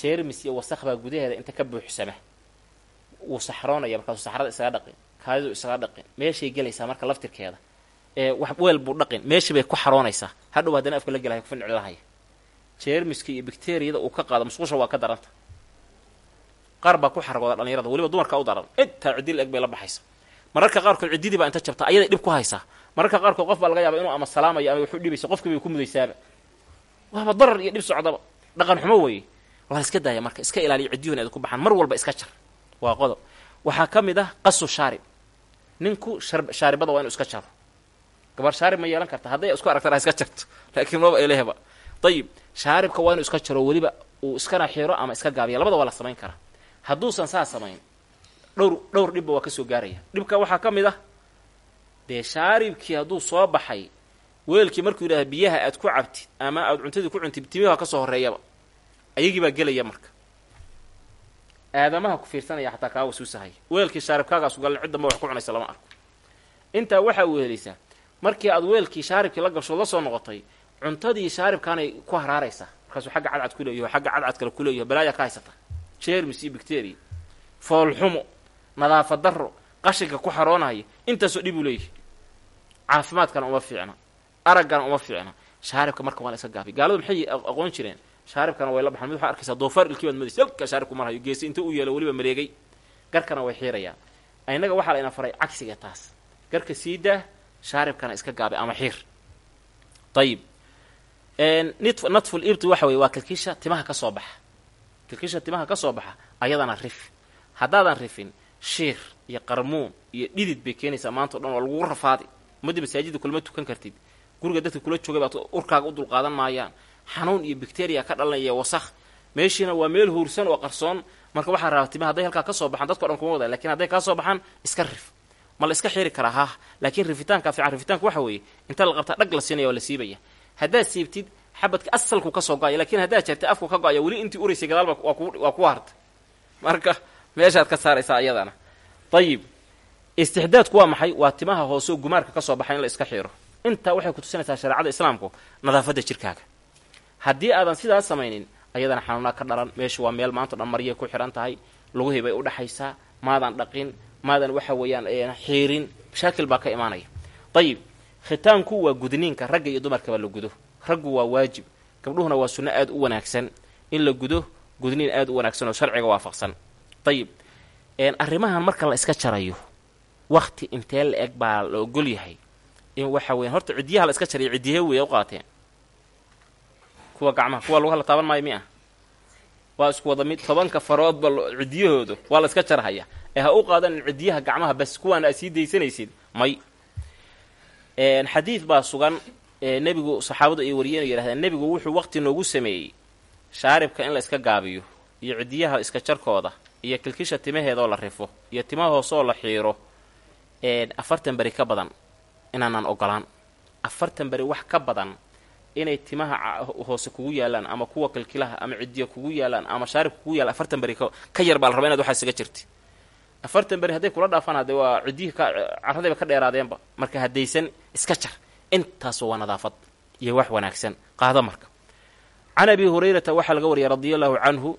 jeermis iyo baa gudaheeda inta ka buuxsama wuu saxroonaya markaasuu saxrada isaga dhaqin kaadidu isaga dhaqin meeshay gelaysaa marka laftirkeeda. Ee weel buu dhaqin meeshii bay ku xaroonaysaa. Hadhow haddana afka la gelaya kufinicli lahaya jeermiska iyo bacteriyada uu ka qaado musqusha waa ka daranta qaar baa ku xaragooda dhalinyarada weliba dumarkaa u daran. Intaa ciddi la eg bay la baxaysa mararka qaarkood ciddidii baa inta jabta ayaday dhib ku haysaa. Mararka qaarkood qof baa laga yaaba inuu ama salaamayo ama waxu dhibaysa qofkii bay ku mudaysaaba waaba darar iyo dhib socdaba. Dhaqan xumo weeye. Waa iska daaya marka iska ilaaliyo ciddiyuhun eeda ku baxaan. Mar walba iska jar waa qodob. Waxaa ka mid ah qasu shaarib. Ninku shaaribada waa inu iska jaro gabar shaarib ma yeelan karta. Hadday isku aragtana iska jarto laakiin maba elehba dayib shaaribka waa inu iska jaro weliba uu iskana xiro ama iska gaabiya labada waa la samayn karaa. Hadduusan saa samayn dhowr dhowr dhibba waa ka soo gaaraya. Dhibka waxaa ka mid ah dee shaaribkii hadduu soo baxay weelkii markuu yidhahda biyaha aad ku cabtid ama aad cuntadii ku cuntid timiha ka soo horreeyaba ayagii baa gelaya marka. Aadamaha ku fiirsanaya xataa kaa wasuusahaya weelkii shaaribkaagaasu galin cid damba wax ku cunaysa lama arko. Intaa waxaa wehelaysaa markii aad weelkii shaaribkii la gasho la soo noqotay cuntadii shaaribkaanay ku haraaraysaa markaasuu xagga cadcad ku leeyaho xagga cadcad kale ku leeyaho balaayaa ka haysata. Jermis iyo bacteria foolxumo nadaafad darro qashinka ku xaroonaya intaasoo dhib uu leeyahay. Caafimaadkana uma fiicna araggana uma fiicna. Shaaribka marka waa la iska gaabiy gaaladu maxay aqoon jireen? Shaaribkana way la baxaan mid waxaa arkaysaa doofaar ilkii baad madaysa halka shaaribku marhayo geesi inta u yeelo weliba mareegay garkana way xiirayaan. Innaga waxaa la ina faray cagsiga taas. Garka sii daa shaaribkana iska gaabi ama xiir. Ayib natful waxa weye waa kilkisha timaha ka soo baxa. Kilkisha timaha ka soo baxa ayadana rif. Haddaadan rifin shiir iyo qarmuun iyo dhidid bay keenaysaa maanta o dhan waa lagugu rafaadi ummadda masaajida kulama tukan kartid guriga dadka kula joogay baad urkaaga u dulqaadan maayaan. Xanuun iyo bacteria ka dhalanaya wasakh. Meeshiina waa meel huursan oo qarsoon. Marka waxaa rabaa tima hadday halkaa ka soo baxaan dadka o dhan kuma wada laakiin hadday kaa soo baxaan iska rif. Ma la iska xiri karaa hah laakiin rifitaankaa fiican rifitaanka waxa weeye inta la qabtaa dhag la siinaya waa la siibaya. Haddaad siibtid xabadka asalku ka soo go'aya laakiin haddaad jartay afku ka go'aya weli intii uraysay gadaalba waa ku waa ku hartay marka meeshaad ka saaraysaa iyadana. Ayib istixdaadku waa maxay? Waa timaha hoose oo gumaarka ka soo baxay in la iska xiro intaa waxay kutusinaysaa shareecada islaamku nadaafadda jirkaaga. Haddii aadan sidaas samaynin ayadana xanuunaa ka dhalan meeshu waa meel maanta o dhan maryay ku xihan tahay luguhii bay udhaxaysaa maadan dhaqin maadan waxa weeyaan xiirin mashaakil baa ka imaanaya. Ayib khitaanku waa gudniinka ragga iyo dumarkaba la gudo. Raggu waa waajib gabdhuhuna waa sunno aada u wanaagsan. In la gudo gudniin aada u wanaagsan oo sharciga waafaqsan. Ayib arrimahan marka la iska jarayo wakti intee la eg baa la ogol yahay in waxa weyan horta ciddiyaha la iska jarayo ciddiyahe weya u qaateen. Kuwa gacmaha kuwa lagu hala taaban maayo mi ah waa isku wada mid tobanka faroodba ciddiyahooda waa la iska jarhaya. Ee ha u qaadanin ciddiyaha gacmaha bas kuwaan aad sii daysanaysid may. Xadiid baa sugan nebigu saxaabadu ay wariyeen oo yidhahdeen nebigu wuxuu waqti noogu sameeyey shaaribka in la iska gaabiyo iyo ciddiyaha iska jarkooda iyo kilkisha timaheeda oo la rifo iyo timaha hoose oo la xiiro. Afartan beri ka badan inaanaan ogolaan. Afartan beri wax ka badan inay timaha hoose kugu yaalaan ama kuwa kilkilaha ama ciddiya kugu yaalaan ama shaaribka kugu yaalaan afartan beri ka yar baa la raba inaad waxaa isaga jirti. Afartan beri hadday kula dhaafaan haddee waa ciddihii ka carradayba ka dheeraadeenba marka haddaysan iska jar. Intaasoo waa nadaafad iyo wax wanaagsan. Qaado marka. Can abi hurayrata waxaa laga wariyay radia allahu canhu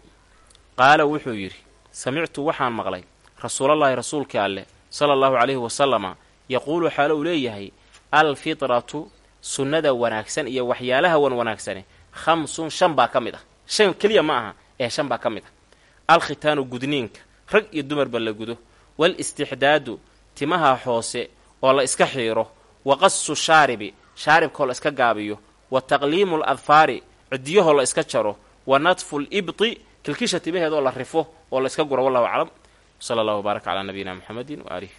qaala wuxuu yidhi samictu waxaan maqlay rasuulallaahi rasuulkii alleh sala allahu calayhi wasalama yaquulu xaalo uu leeyahay alfitratu sunnada wanaagsan iyo waxyaalaha wan wanaagsane khamsun shan baa ka mid ah. Shan keliya ma aha ee shan baa ka mid ah. Alkhitaanu gudniinka rag iyo dumarba la gudo. Waalistixdaadu timaha hoose oo la iska xiiro. Wa qasu shaaribi shaaribkaoo la iska gaabiyo. Wa taqliimu ladfaari ciddiyahoo la iska jaro. Wa nadfu libti kilkisha timaheedoo la rifo oo la guro wallahu aclam. Sala allahu wbaarak calaa nabiyina muxamedin waaalih